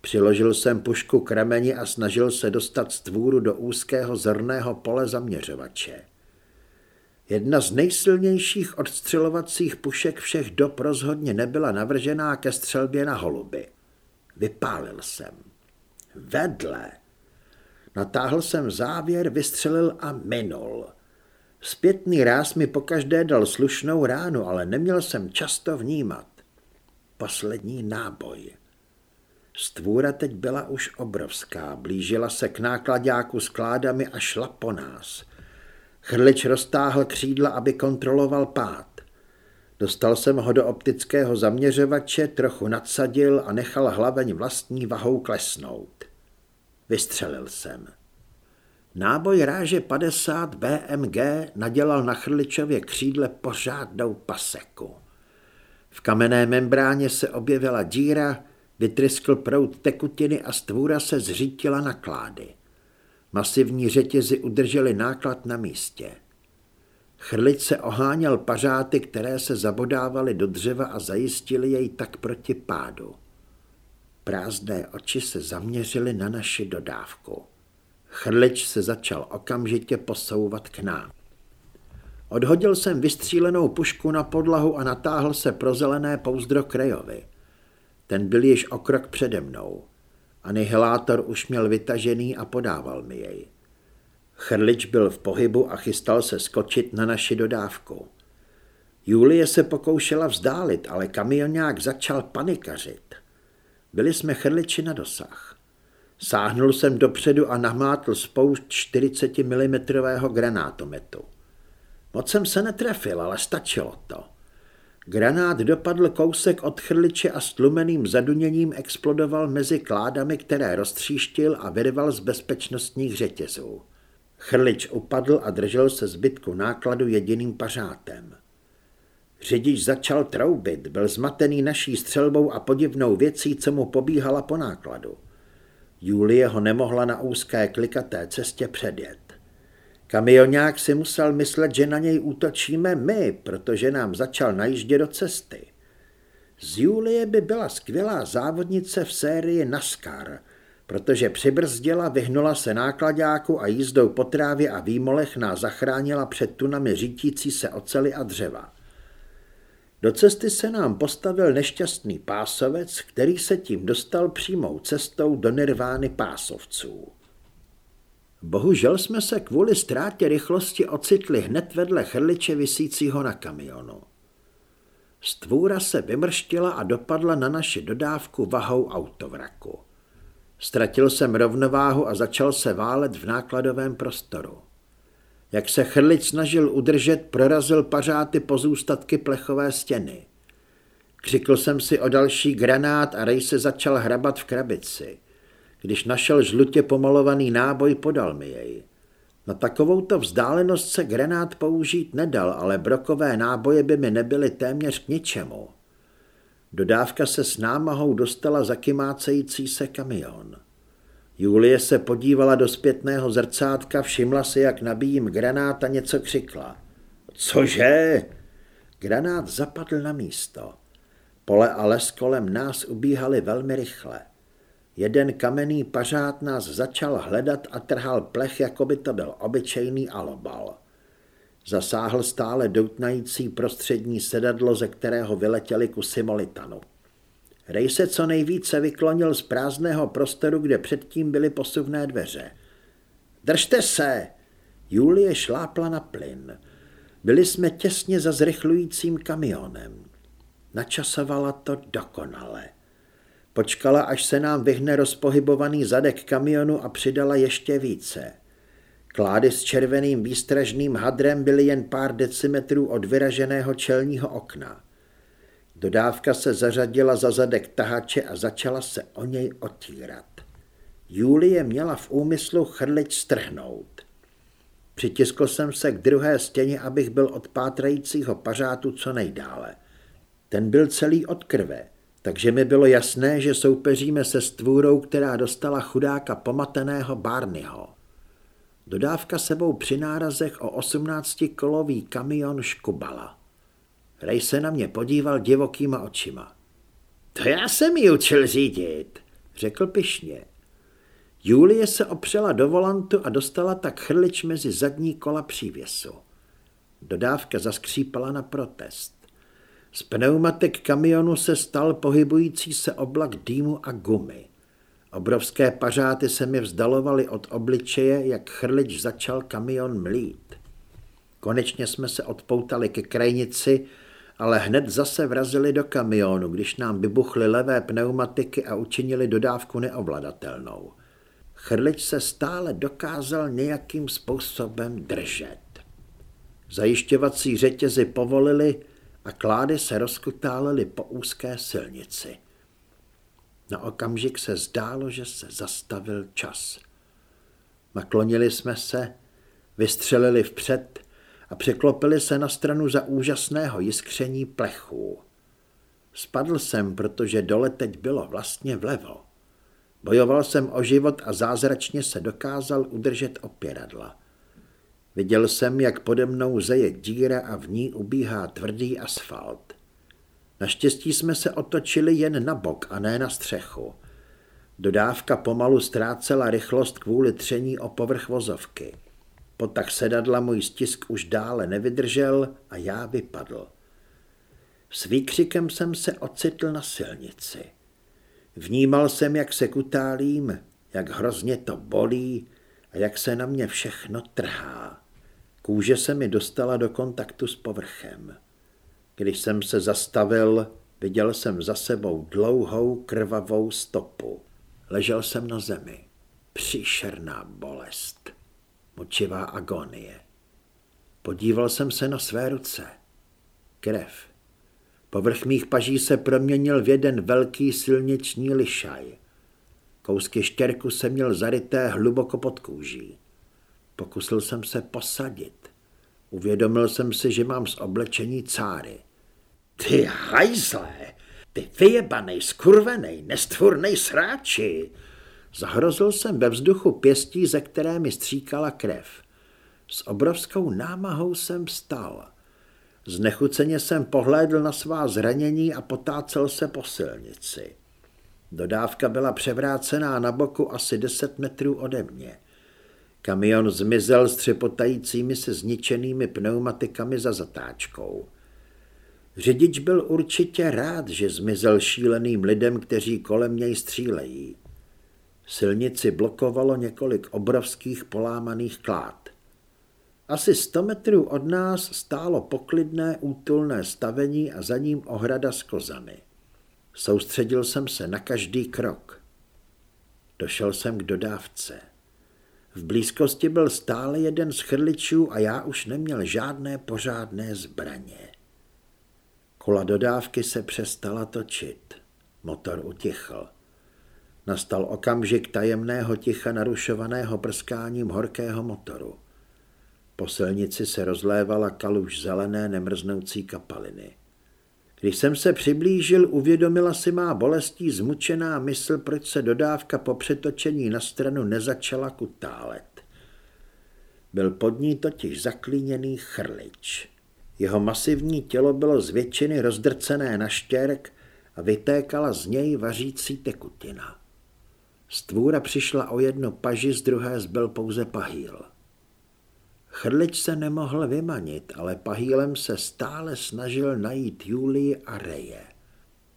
Přiložil jsem pušku k rameni a snažil se dostat stvůru do úzkého zrného pole zaměřovače. Jedna z nejsilnějších odstřelovacích pušek všech dob rozhodně nebyla navržená ke střelbě na holuby. Vypálil jsem. Vedle. Natáhl jsem závěr, vystřelil a minul. Zpětný ráz mi pokaždé dal slušnou ránu, ale neměl jsem často vnímat. Poslední náboj. Stvůra teď byla už obrovská, blížila se k nákladáku s kládami a šla po nás. Chrlič roztáhl křídla, aby kontroloval pád. Dostal jsem ho do optického zaměřovače, trochu nadsadil a nechal hlaveň vlastní vahou klesnout. Vystřelil jsem. Náboj ráže 50 BMG nadělal na Chrličově křídle pořádnou paseku. V kamenné membráně se objevila díra, vytryskl prout tekutiny a stvůra se zřítila na klády. Masivní řetězy udržely náklad na místě. Chrlič se oháněl pařáty, které se zabodávaly do dřeva a zajistili jej tak proti pádu. Prázdné oči se zaměřily na naši dodávku. Chrlič se začal okamžitě posouvat k nám. Odhodil jsem vystřílenou pušku na podlahu a natáhl se pro zelené pouzdro Krejovi. Ten byl již o krok přede mnou. Anihilátor už měl vytažený a podával mi jej. Chrlič byl v pohybu a chystal se skočit na naši dodávku. Julie se pokoušela vzdálit, ale kamionák začal panikařit. Byli jsme chrliči na dosah. Sáhnul jsem dopředu a namátl spoušť 40 mm granátometu. Moc jsem se netrefil, ale stačilo to. Granát dopadl kousek od chrliče a s tlumeným zaduněním explodoval mezi kládami, které roztříštil a vyrval z bezpečnostních řetězů. Chrlič upadl a držel se zbytku nákladu jediným pařátem. Řidič začal troubit, byl zmatený naší střelbou a podivnou věcí, co mu pobíhala po nákladu. Julie ho nemohla na úzké klikaté cestě předjet. Kamionák si musel myslet, že na něj útočíme my, protože nám začal najíždět do cesty. Z Julie by byla skvělá závodnice v sérii NASCAR, protože přibrzdila, vyhnula se nákladáku a jízdou po trávě a výmolech nás zachránila před tunami řítící se ocely a dřeva. Do cesty se nám postavil nešťastný pásovec, který se tím dostal přímou cestou do nirvány pásovců. Bohužel jsme se kvůli ztrátě rychlosti ocitli hned vedle chrliče visícího na kamionu. Stvůra se vymrštila a dopadla na naši dodávku vahou autovraku. Ztratil jsem rovnováhu a začal se válet v nákladovém prostoru. Jak se chrlič snažil udržet, prorazil pařáty pozůstatky plechové stěny. Křikl jsem si o další granát a Rej se začal hrabat v krabici. Když našel žlutě pomalovaný náboj, podal mi jej. Na takovouto vzdálenost se granát použít nedal, ale brokové náboje by mi nebyly téměř k ničemu. Dodávka se s námahou dostala za kymácející se kamion. Julie se podívala do zpětného zrcátka, všimla si, jak nabíjím granát a něco křikla. Cože? Granát zapadl na místo. Pole a les kolem nás ubíhaly velmi rychle. Jeden kamenný pařád nás začal hledat a trhal plech, jako by to byl obyčejný alobal. Zasáhl stále doutnající prostřední sedadlo, ze kterého vyletěly kusy molitanu. Rej se co nejvíce vyklonil z prázdného prostoru, kde předtím byly posuvné dveře. Držte se! Julie šlápla na plyn. Byli jsme těsně za zrychlujícím kamionem. Načasovala to dokonale. Počkala, až se nám vyhne rozpohybovaný zadek kamionu a přidala ještě více. Klády s červeným výstražným hadrem byly jen pár decimetrů od vyraženého čelního okna. Dodávka se zařadila za zadek tahače a začala se o něj otírat. Julie měla v úmyslu chrlič strhnout. Přitiskl jsem se k druhé stěně, abych byl od pátrajícího pařátu co nejdále. Ten byl celý od krve, takže mi bylo jasné, že soupeříme se stvůrou, která dostala chudáka pomateného Barneyho. Dodávka sebou při nárazech o 18-kolový kamion škubala. Rej se na mě podíval divokýma očima. To já jsem ji učil řídit, řekl pišně. Julie se opřela do volantu a dostala tak chrlič mezi zadní kola přívěsu. Dodávka zaskřípala na protest. Z pneumatik kamionu se stal pohybující se oblak dýmu a gumy. Obrovské pařáty se mi vzdalovaly od obličeje, jak chrlič začal kamion mlít. Konečně jsme se odpoutali ke krajnici, ale hned zase vrazili do kamionu, když nám vybuchly levé pneumatiky a učinili dodávku neovladatelnou. Chrlič se stále dokázal nějakým způsobem držet. Zajišťovací řetězy povolili a klády se rozkutálely po úzké silnici. Na okamžik se zdálo, že se zastavil čas. Naklonili jsme se, vystřelili vpřed a překlopili se na stranu za úžasného jiskření plechů. Spadl jsem, protože dole teď bylo vlastně vlevo. Bojoval jsem o život a zázračně se dokázal udržet opěradla. Viděl jsem, jak pode mnou zeje díra a v ní ubíhá tvrdý asfalt. Naštěstí jsme se otočili jen na bok a ne na střechu. Dodávka pomalu ztrácela rychlost kvůli tření o povrch vozovky. tak sedadla můj stisk už dále nevydržel a já vypadl. S výkřikem jsem se ocitl na silnici. Vnímal jsem, jak se kutálím, jak hrozně to bolí a jak se na mě všechno trhá. Kůže se mi dostala do kontaktu s povrchem. Když jsem se zastavil, viděl jsem za sebou dlouhou krvavou stopu. Ležel jsem na zemi. Příšerná bolest. Močivá agonie. Podíval jsem se na své ruce. Krev. Povrch mých paží se proměnil v jeden velký silniční lišaj. Kousky štěrku se měl zaryté hluboko pod kůží. Pokusil jsem se posadit. Uvědomil jsem si, že mám z oblečení cáry. Ty hajzle, ty vyjebanej, skurvenej, nestvůrnej sráči. Zahrozil jsem ve vzduchu pěstí, ze které mi stříkala krev. S obrovskou námahou jsem vstal. Znechuceně jsem pohlédl na svá zranění a potácel se po silnici. Dodávka byla převrácená na boku asi 10 metrů ode mě. Kamion zmizel s třepotajícími se zničenými pneumatikami za zatáčkou. Řidič byl určitě rád, že zmizel šíleným lidem, kteří kolem něj střílejí. Silnici blokovalo několik obrovských polámaných klád. Asi sto metrů od nás stálo poklidné útulné stavení a za ním ohrada z kozany. Soustředil jsem se na každý krok. Došel jsem k dodávce. V blízkosti byl stále jeden z chrličů a já už neměl žádné pořádné zbraně. Kola dodávky se přestala točit. Motor utichl. Nastal okamžik tajemného ticha narušovaného prskáním horkého motoru. Po silnici se rozlévala kaluž zelené nemrznoucí kapaliny. Když jsem se přiblížil, uvědomila si má bolestí zmučená mysl, proč se dodávka po přetočení na stranu nezačala kutálet. Byl pod ní totiž zaklíněný chrlič. Jeho masivní tělo bylo z většiny rozdrcené na štěrk a vytékala z něj vařící tekutina. Z tvůra přišla o jedno paži, z druhé zbyl pouze pahýl. Chrlič se nemohl vymanit, ale pahýlem se stále snažil najít Julii a Reje.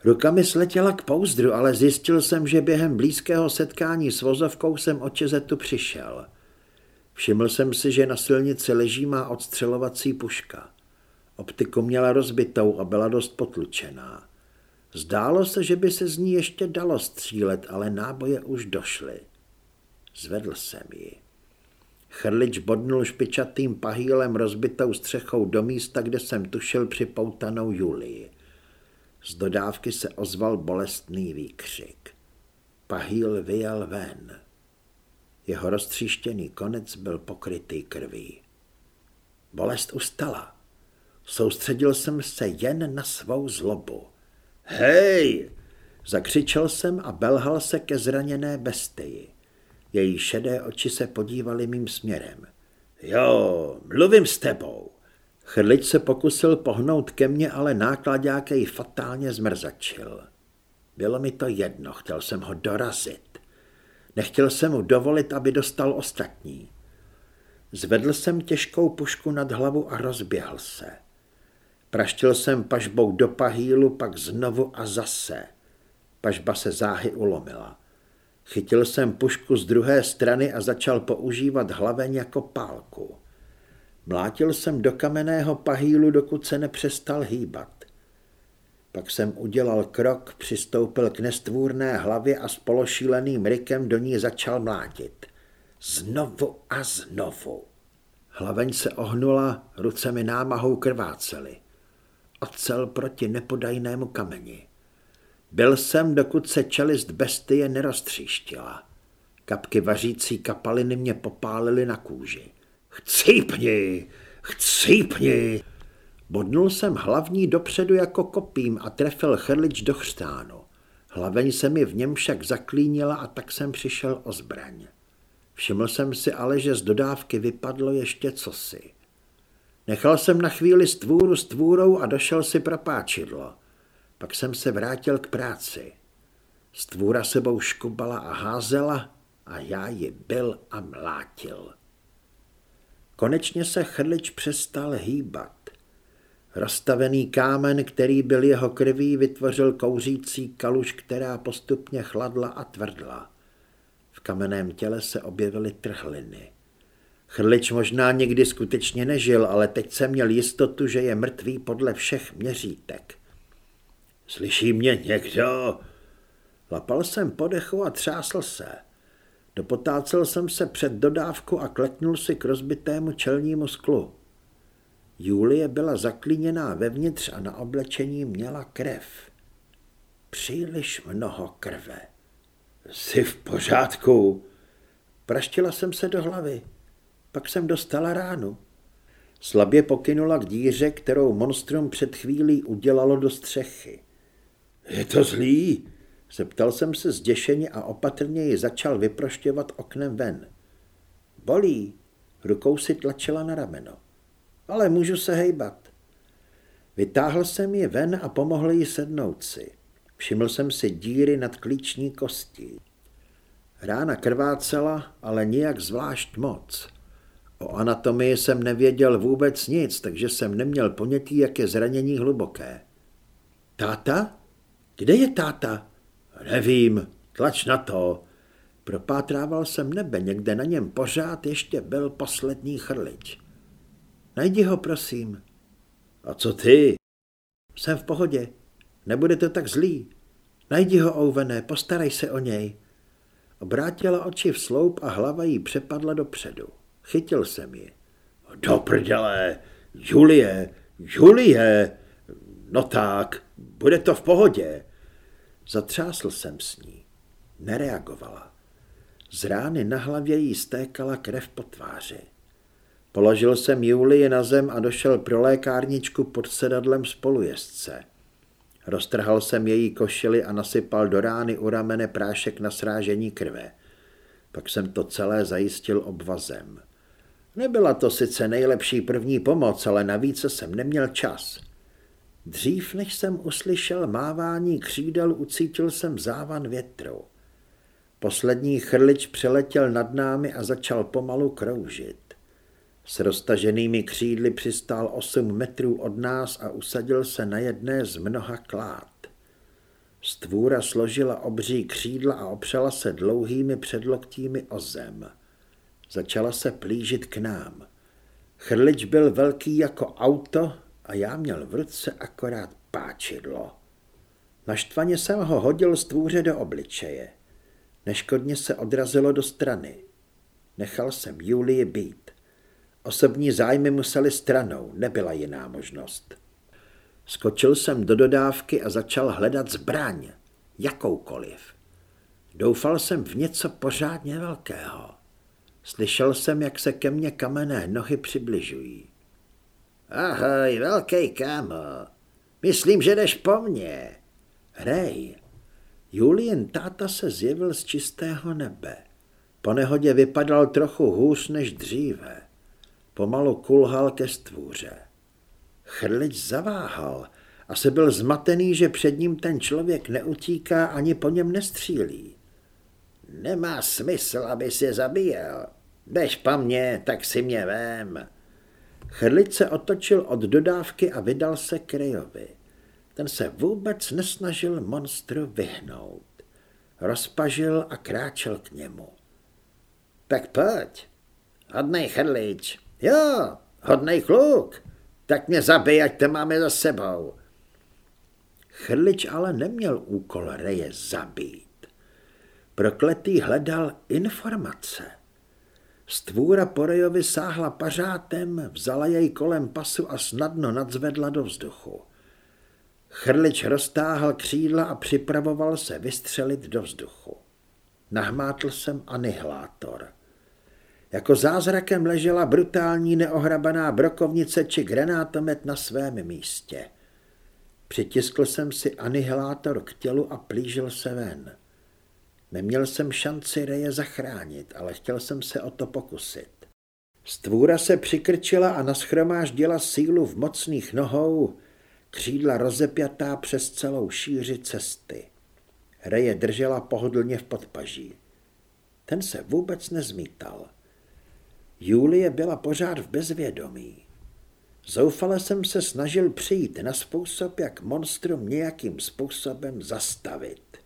Ruka mi sletěla k pouzdru, ale zjistil jsem, že během blízkého setkání s vozovkou jsem o Čezetu přišel. Všiml jsem si, že na silnici leží má odstřelovací puška. Optiku měla rozbitou a byla dost potlučená. Zdálo se, že by se z ní ještě dalo střílet, ale náboje už došly. Zvedl jsem ji. Chrlič bodnul špičatým pahýlem rozbitou střechou do místa, kde jsem tušil připoutanou Julii. Z dodávky se ozval bolestný výkřik. Pahýl vyjel ven. Jeho roztříštěný konec byl pokrytý krví. Bolest ustala. Soustředil jsem se jen na svou zlobu. Hej! Zakřičel jsem a belhal se ke zraněné bestii. Její šedé oči se podívaly mým směrem. Jo, mluvím s tebou. Chrlič se pokusil pohnout ke mně, ale nákladák jej fatálně zmrzačil. Bylo mi to jedno, chtěl jsem ho dorazit. Nechtěl jsem mu dovolit, aby dostal ostatní. Zvedl jsem těžkou pušku nad hlavu a rozběhl se. Praštil jsem pažbou do pahýlu, pak znovu a zase. Pažba se záhy ulomila. Chytil jsem pušku z druhé strany a začal používat hlaveň jako pálku. Mlátil jsem do kamenného pahýlu, dokud se nepřestal hýbat. Pak jsem udělal krok, přistoupil k nestvůrné hlavě a s pološíleným rykem do ní začal mlátit. Znovu a znovu. Hlaveň se ohnula, ruce mi námahou krvácely. Ocel proti nepodajnému kameni. Byl jsem, dokud se čelist bestie neroztříštila. Kapky vařící kapaliny mě popálily na kůži. Chcípni, chcípni! Bodnul jsem hlavní dopředu jako kopím a trefil chrlič do chřtánu. Hlaveň se mi v něm však zaklínila a tak jsem přišel o zbraň. Všiml jsem si ale, že z dodávky vypadlo ještě cosi. Nechal jsem na chvíli stvůru stvůrou a došel si propáčidlo. Pak jsem se vrátil k práci. Stvůra sebou škubala a házela a já ji byl a mlátil. Konečně se chrlič přestal hýbat. Rozstavený kámen, který byl jeho krví, vytvořil kouřící kaluž, která postupně chladla a tvrdla. V kamenném těle se objevily trhliny. Chrlič možná někdy skutečně nežil, ale teď jsem měl jistotu, že je mrtvý podle všech měřítek. Slyší mě někdo? Lapal jsem podechu a třásl se. Dopotácel jsem se před dodávku a kleknul si k rozbitému čelnímu sklu. Julie byla zaklíněná vevnitř a na oblečení měla krev. Příliš mnoho krve. Jsi v pořádku? Praštila jsem se do hlavy. Pak jsem dostala ránu. Slabě pokynula k díře, kterou monstrum před chvílí udělalo do střechy. Je to zlý? Zeptal jsem se zděšeně a opatrně ji začal vyproštěvat oknem ven. Bolí. Rukou si tlačila na rameno. Ale můžu se hejbat. Vytáhl jsem ji ven a pomohl jí sednout si. Všiml jsem si díry nad klíční kostí. Rána krvácela, ale nijak zvlášť moc. O anatomii jsem nevěděl vůbec nic, takže jsem neměl ponětí, jak je zranění hluboké. Táta? Kde je táta? Nevím, tlač na to. Propátrával jsem nebe, někde na něm pořád ještě byl poslední chrlič. Najdi ho, prosím. A co ty? Jsem v pohodě. Nebude to tak zlý. Najdi ho, Ouvené, postarej se o něj. Obrátila oči v sloup a hlava jí přepadla dopředu. Chytil jsem ji. Do prdele, Julie, Julie, no tak, bude to v pohodě. Zatřásl jsem s ní. Nereagovala. Z rány na hlavě jí stékala krev po tváři. Položil jsem Julii na zem a došel pro lékárničku pod sedadlem spolujezdce. Roztrhal jsem její košily a nasypal do rány u ramene prášek na srážení krve. Pak jsem to celé zajistil obvazem. Nebyla to sice nejlepší první pomoc, ale navíc jsem neměl čas. Dřív, než jsem uslyšel mávání křídel, ucítil jsem závan větru. Poslední chrlič přeletěl nad námi a začal pomalu kroužit. S roztaženými křídly přistál 8 metrů od nás a usadil se na jedné z mnoha klád. Stvůra složila obří křídla a opřela se dlouhými předloktími o zem. Začala se plížit k nám. Chrlič byl velký jako auto a já měl v ruce akorát páčidlo. Naštvaně jsem ho hodil stvůře do obličeje. Neškodně se odrazilo do strany. Nechal jsem Julii být. Osobní zájmy museli stranou, nebyla jiná možnost. Skočil jsem do dodávky a začal hledat zbraň, jakoukoliv. Doufal jsem v něco pořádně velkého. Slyšel jsem, jak se ke mně kamenné nohy přibližují. Ahoj, velký kámo. Myslím, že jdeš po mně. Hrej. Julien táta se zjevil z čistého nebe. Po nehodě vypadal trochu hůř než dříve. Pomalu kulhal ke stvůře. Chrlič zaváhal a se byl zmatený, že před ním ten člověk neutíká ani po něm nestřílí. Nemá smysl, aby si zabíjel. Jdeš po mně, tak si mě vem. Chrlič se otočil od dodávky a vydal se k Rejovi. Ten se vůbec nesnažil monstru vyhnout. Rozpažil a kráčel k němu. Tak pojď, hodnej chrlič. Jo, hodnej kluk. Tak mě zabij, ať to máme za sebou. Chrlič ale neměl úkol Reje zabít. Prokletý hledal informace. Stvůra Porejovi sáhla pařátem, vzala jej kolem pasu a snadno nadzvedla do vzduchu. Chrlič roztáhl křídla a připravoval se vystřelit do vzduchu. Nahmátl jsem anihilátor. Jako zázrakem ležela brutální neohrabaná brokovnice či granátomet na svém místě. Přitiskl jsem si anihilátor k tělu a plížil se ven. Neměl jsem šanci Reje zachránit, ale chtěl jsem se o to pokusit. Stvůra se přikrčila a naschromáždila sílu v mocných nohou, křídla rozepjatá přes celou šíři cesty. Reje držela pohodlně v podpaží. Ten se vůbec nezmítal. Julie byla pořád v bezvědomí. Zoufale jsem se snažil přijít na způsob, jak monstrum nějakým způsobem zastavit.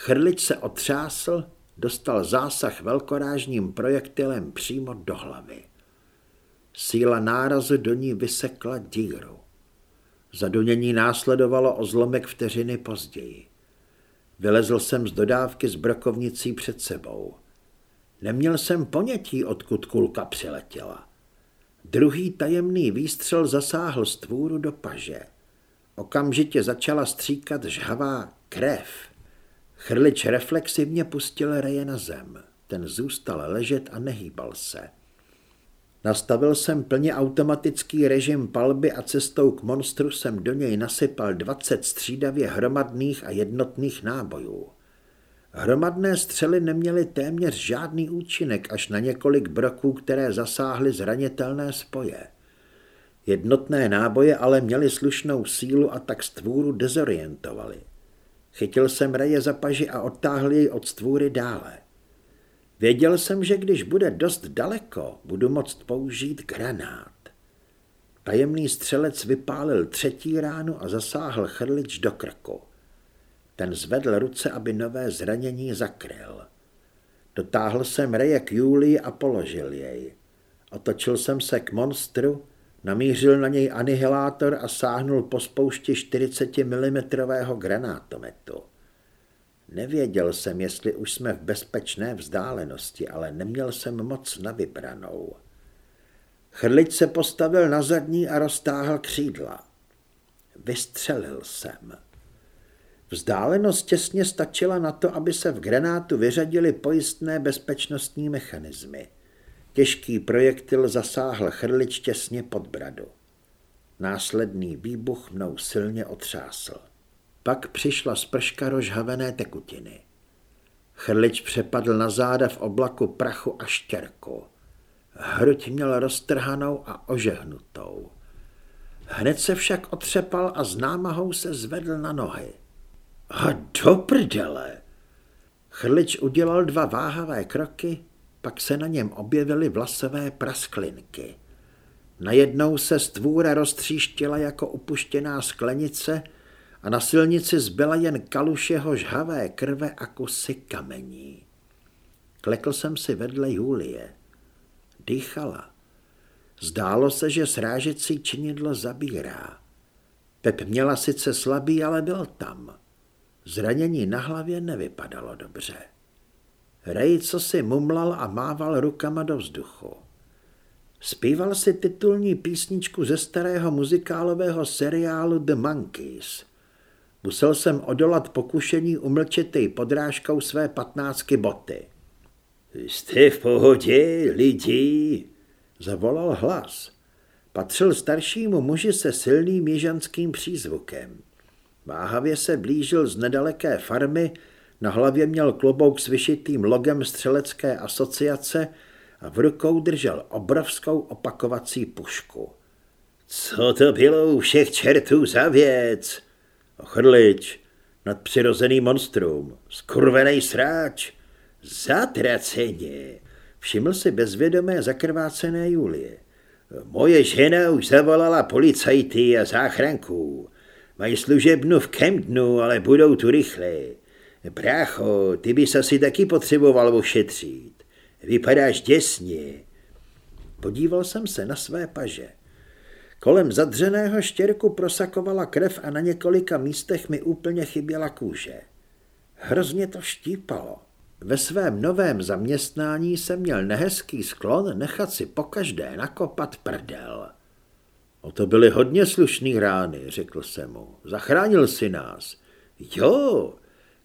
Chrlič se otřásl, dostal zásah velkorážním projektilem přímo do hlavy. Síla nárazu do ní vysekla díru. Zadunění následovalo o zlomek vteřiny později. Vylezl jsem z dodávky s brokovnicí před sebou. Neměl jsem ponětí, odkud kulka přiletěla. Druhý tajemný výstřel zasáhl stvůru do paže. Okamžitě začala stříkat žhavá krev. Chrlič reflexivně pustil reje na zem. Ten zůstal ležet a nehýbal se. Nastavil jsem plně automatický režim palby a cestou k monstru jsem do něj nasypal 20 střídavě hromadných a jednotných nábojů. Hromadné střely neměly téměř žádný účinek až na několik broků, které zasáhly zranitelné spoje. Jednotné náboje ale měly slušnou sílu a tak stvůru dezorientovali. Chytil jsem Reje za paži a odtáhl jej od stvůry dále. Věděl jsem, že když bude dost daleko, budu moct použít granát. Tajemný střelec vypálil třetí ránu a zasáhl chrlič do krku. Ten zvedl ruce, aby nové zranění zakryl. Dotáhl jsem Reje k Julii a položil jej. Otočil jsem se k monstru, namířil na něj anihilátor a sáhnul po spoušti 40 mm granátometu. Nevěděl jsem, jestli už jsme v bezpečné vzdálenosti, ale neměl jsem moc na vybranou. Chrlič se postavil na zadní a roztáhl křídla. Vystřelil jsem. Vzdálenost těsně stačila na to, aby se v granátu vyřadily pojistné bezpečnostní mechanismy. Těžký projektil zasáhl chrlič těsně pod bradu. Následný výbuch mnou silně otřásl. Pak přišla sprška rozhavené tekutiny. Chrlič přepadl na záda v oblaku prachu a štěrku. Hruď měl roztrhanou a ožehnutou. Hned se však otřepal a s námahou se zvedl na nohy. A do prdele! Chrlič udělal dva váhavé kroky, pak se na něm objevily vlasové prasklinky. Najednou se stvůra roztříštila jako upuštěná sklenice a na silnici zbyla jen kaluš jeho žhavé krve a kusy kamení. Klekl jsem si vedle Julie. Dýchala. Zdálo se, že srážecí činidlo zabírá. Pep měla sice slabý, ale byl tam. Zranění na hlavě nevypadalo dobře. Rej co si mumlal a mával rukama do vzduchu. Zpíval si titulní písničku ze starého muzikálového seriálu The Monkeys. Musel jsem odolat pokušení umlčetej podrážkou své patnáctky boty. Jste v pohodě, lidi, zavolal hlas. Patřil staršímu muži se silným jižanským přízvukem. Váhavě se blížil z nedaleké farmy, na hlavě měl klobouk s vyšitým logem střelecké asociace a v rukou držel obrovskou opakovací pušku. Co to bylo u všech čertů za věc? Ochrlič, nadpřirozený monstrum, skurvený sráč, zatraceně. Všiml si bezvědomé zakrvácené Julie. Moje žena už zavolala policajty a záchranku. Mají služebnu v Kempdnu, ale budou tu rychle. Brácho, ty bys asi taky potřeboval ošetřit. Vypadáš děsně. Podíval jsem se na své paže. Kolem zadřeného štěrku prosakovala krev a na několika místech mi úplně chyběla kůže. Hrozně to štípalo. Ve svém novém zaměstnání jsem měl nehezký sklon nechat si pokaždé nakopat prdel. O to byly hodně slušný rány, řekl jsem mu. Zachránil si nás. Jo,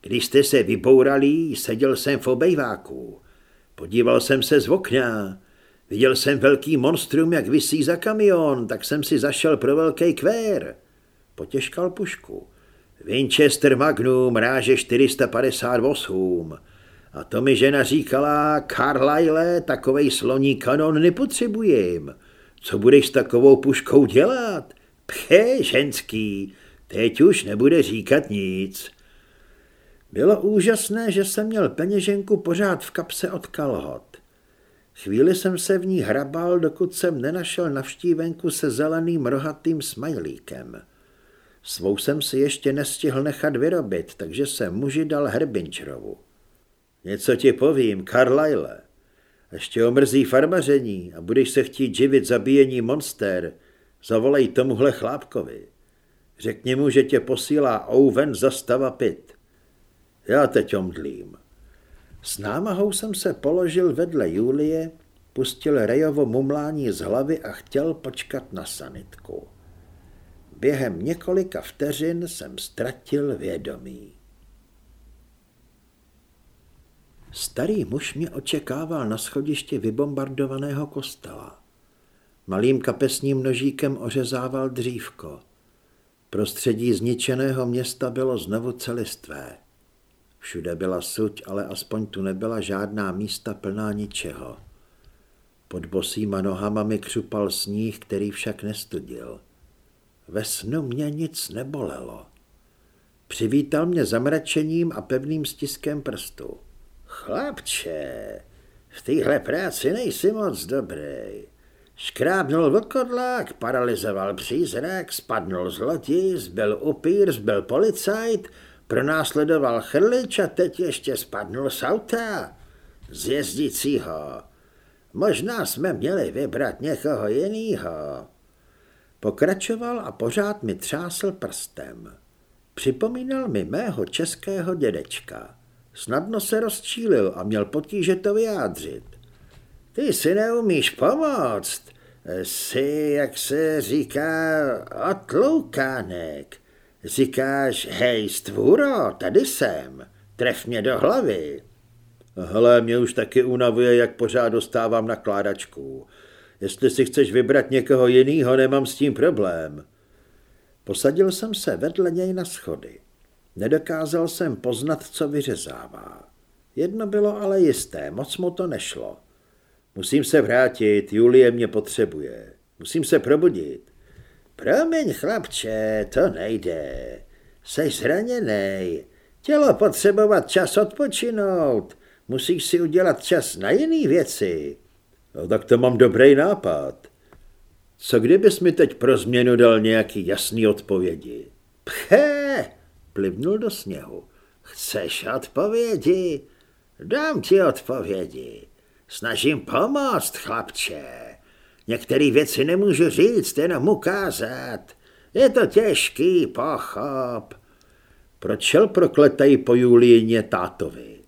když jste se vybourali, seděl jsem v obejváku. Podíval jsem se z okna. Viděl jsem velký monstrum, jak visí za kamion, tak jsem si zašel pro velký kvér. Potěžkal pušku. Winchester Magnum ráže 458. A to mi žena říkala, Carlyle, takovej sloní kanon nepotřebujem. Co budeš s takovou puškou dělat? Pche, ženský, teď už nebude říkat nic. Bylo úžasné, že jsem měl peněženku pořád v kapse od kalhot. Chvíli jsem se v ní hrabal, dokud jsem nenašel navštívenku se zeleným rohatým smajlíkem. Svou jsem si ještě nestihl nechat vyrobit, takže jsem muži dal Herbinčerovu. Něco ti povím, Carlyle. Ještě omrzí farmaření a budeš se chtít živit zabíjení monster, zavolej tomuhle chlápkovi. Řekni mu, že tě posílá Owen za stava pit. Já teď omdlím. S námahou jsem se položil vedle Julie, pustil Rejovo mumlání z hlavy a chtěl počkat na sanitku. Během několika vteřin jsem ztratil vědomí. Starý muž mě očekával na schodišti vybombardovaného kostela. Malým kapesním nožíkem ořezával dřívko. Prostředí zničeného města bylo znovu celistvé. Všude byla suť, ale aspoň tu nebyla žádná místa plná ničeho. Pod bosýma nohama mi křupal sníh, který však nestudil. Ve snu mě nic nebolelo. Přivítal mě zamračením a pevným stiskem prstu. Chlapče, v téhle práci nejsi moc dobrý. Škrábnul vlkodlák, paralizoval přízrak, spadnul z lodi, zbyl upír, zbyl policajt, pronásledoval chrlič a teď ještě spadnul z auta. Z jezdícího. Možná jsme měli vybrat někoho jinýho. Pokračoval a pořád mi třásl prstem. Připomínal mi mého českého dědečka. Snadno se rozčílil a měl potíže to vyjádřit. Ty si neumíš pomoct. Jsi, jak se říká, otloukánek. Říkáš, hej, stvůro, tady jsem. Tref mě do hlavy. Hele, mě už taky unavuje, jak pořád dostávám nakládačku. Jestli si chceš vybrat někoho jiného, nemám s tím problém. Posadil jsem se vedle něj na schody. Nedokázal jsem poznat, co vyřezává. Jedno bylo ale jisté, moc mu to nešlo. Musím se vrátit, Julie mě potřebuje. Musím se probudit. Promiň, chlapče, to nejde. Jsi zraněný. Tělo potřebovat čas odpočinout. Musíš si udělat čas na jiné věci. No, tak to mám dobrý nápad. Co kdybys mi teď pro změnu dal nějaký jasný odpovědi? Pche, plivnul do sněhu. Chceš odpovědi? Dám ti odpovědi. Snažím pomoct, chlapče. Některé věci nemůžu říct, jenom ukázat. Je to těžký, pochop. Pročel prokletají po Julíně tátovi.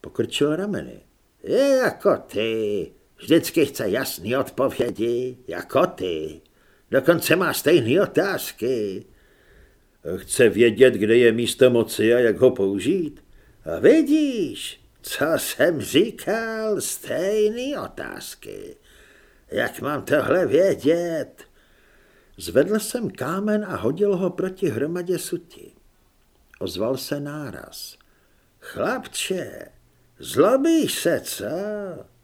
Pokrčil rameny. Je jako ty. Vždycky chce jasný odpovědi, jako ty. Dokonce má stejné otázky. Chce vědět, kde je místo moci a jak ho použít. A vidíš, co jsem říkal, stejný otázky. Jak mám tohle vědět? Zvedl jsem kámen a hodil ho proti hromadě suti. Ozval se náraz. Chlapče, zlobíš se, co?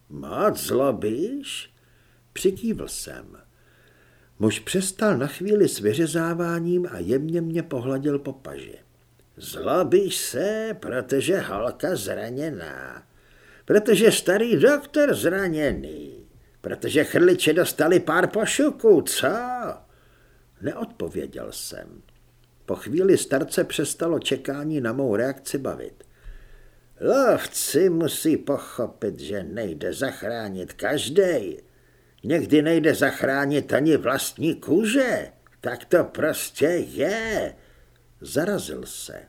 Moc zlobíš? Přikývl jsem. Muž přestal na chvíli s vyřezáváním a jemně mě pohladil po paži. Zlobíš se, protože holka zraněná, protože starý doktor zraněný, protože chrliče dostali pár pošuků, co? Neodpověděl jsem. Po chvíli starce přestalo čekání na mou reakci bavit. Lovci musí pochopit, že nejde zachránit každý. Někdy nejde zachránit ani vlastní kůže. Tak to prostě je. Zarazil se.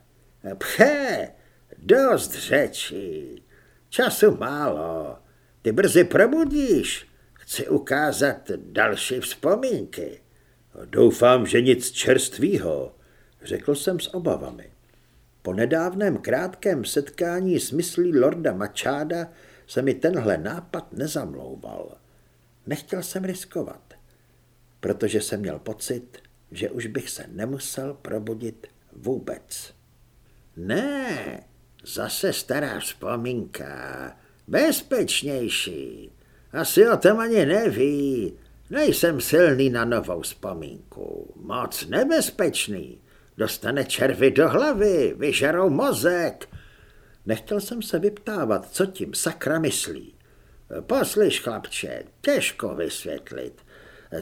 Pche, dost řečí. Času málo. Ty brzy probudíš. Chci ukázat další vzpomínky. Doufám, že nic čerstvýho, řekl jsem s obavami. Po nedávném krátkém setkání s myslí lorda Mačáda se mi tenhle nápad nezamlouval. Nechtěl jsem riskovat, protože jsem měl pocit, že už bych se nemusel probudit vůbec. Ne, zase stará vzpomínka, bezpečnější. Asi o tom ani neví. Nejsem silný na novou vzpomínku. Moc nebezpečný. Dostane červy do hlavy, vyžerou mozek. Nechtěl jsem se vyptávat, co tím sakra myslí. Poslyš, chlapče, těžko vysvětlit.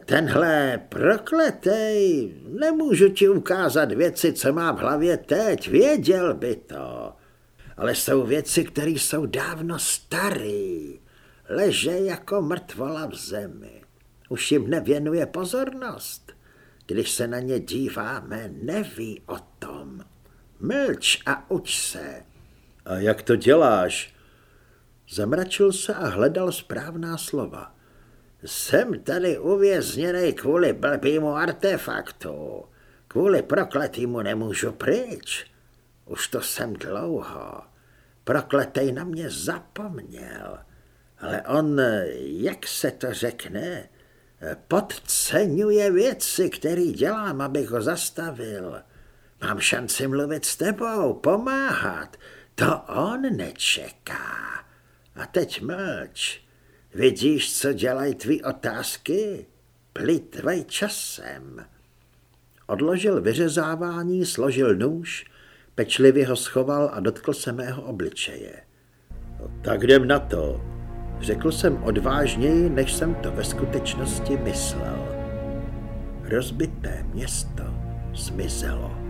Tenhle prokletej, nemůžu ti ukázat věci, co má v hlavě teď, věděl by to. Ale jsou věci, které jsou dávno starý, leže jako mrtvola v zemi. Už jim nevěnuje pozornost. Když se na ně díváme, neví o tom. Mlč a uč se. A jak to děláš? Zamračil se a hledal správná slova. Jsem tady uvězněný kvůli blbýmu artefaktu. Kvůli prokletýmu nemůžu pryč. Už to jsem dlouho. Prokletej na mě zapomněl. Ale on, jak se to řekne, Podceňuje věci, které dělám, abych ho zastavil. Mám šanci mluvit s tebou, pomáhat. To on nečeká. A teď mlč. Vidíš, co dělají tvý otázky? Plitvaj časem. Odložil vyřezávání, složil nůž, pečlivě ho schoval a dotkl se mého obličeje. Tak jdem na to, řekl jsem odvážněji, než jsem to ve skutečnosti myslel. Rozbité město zmizelo.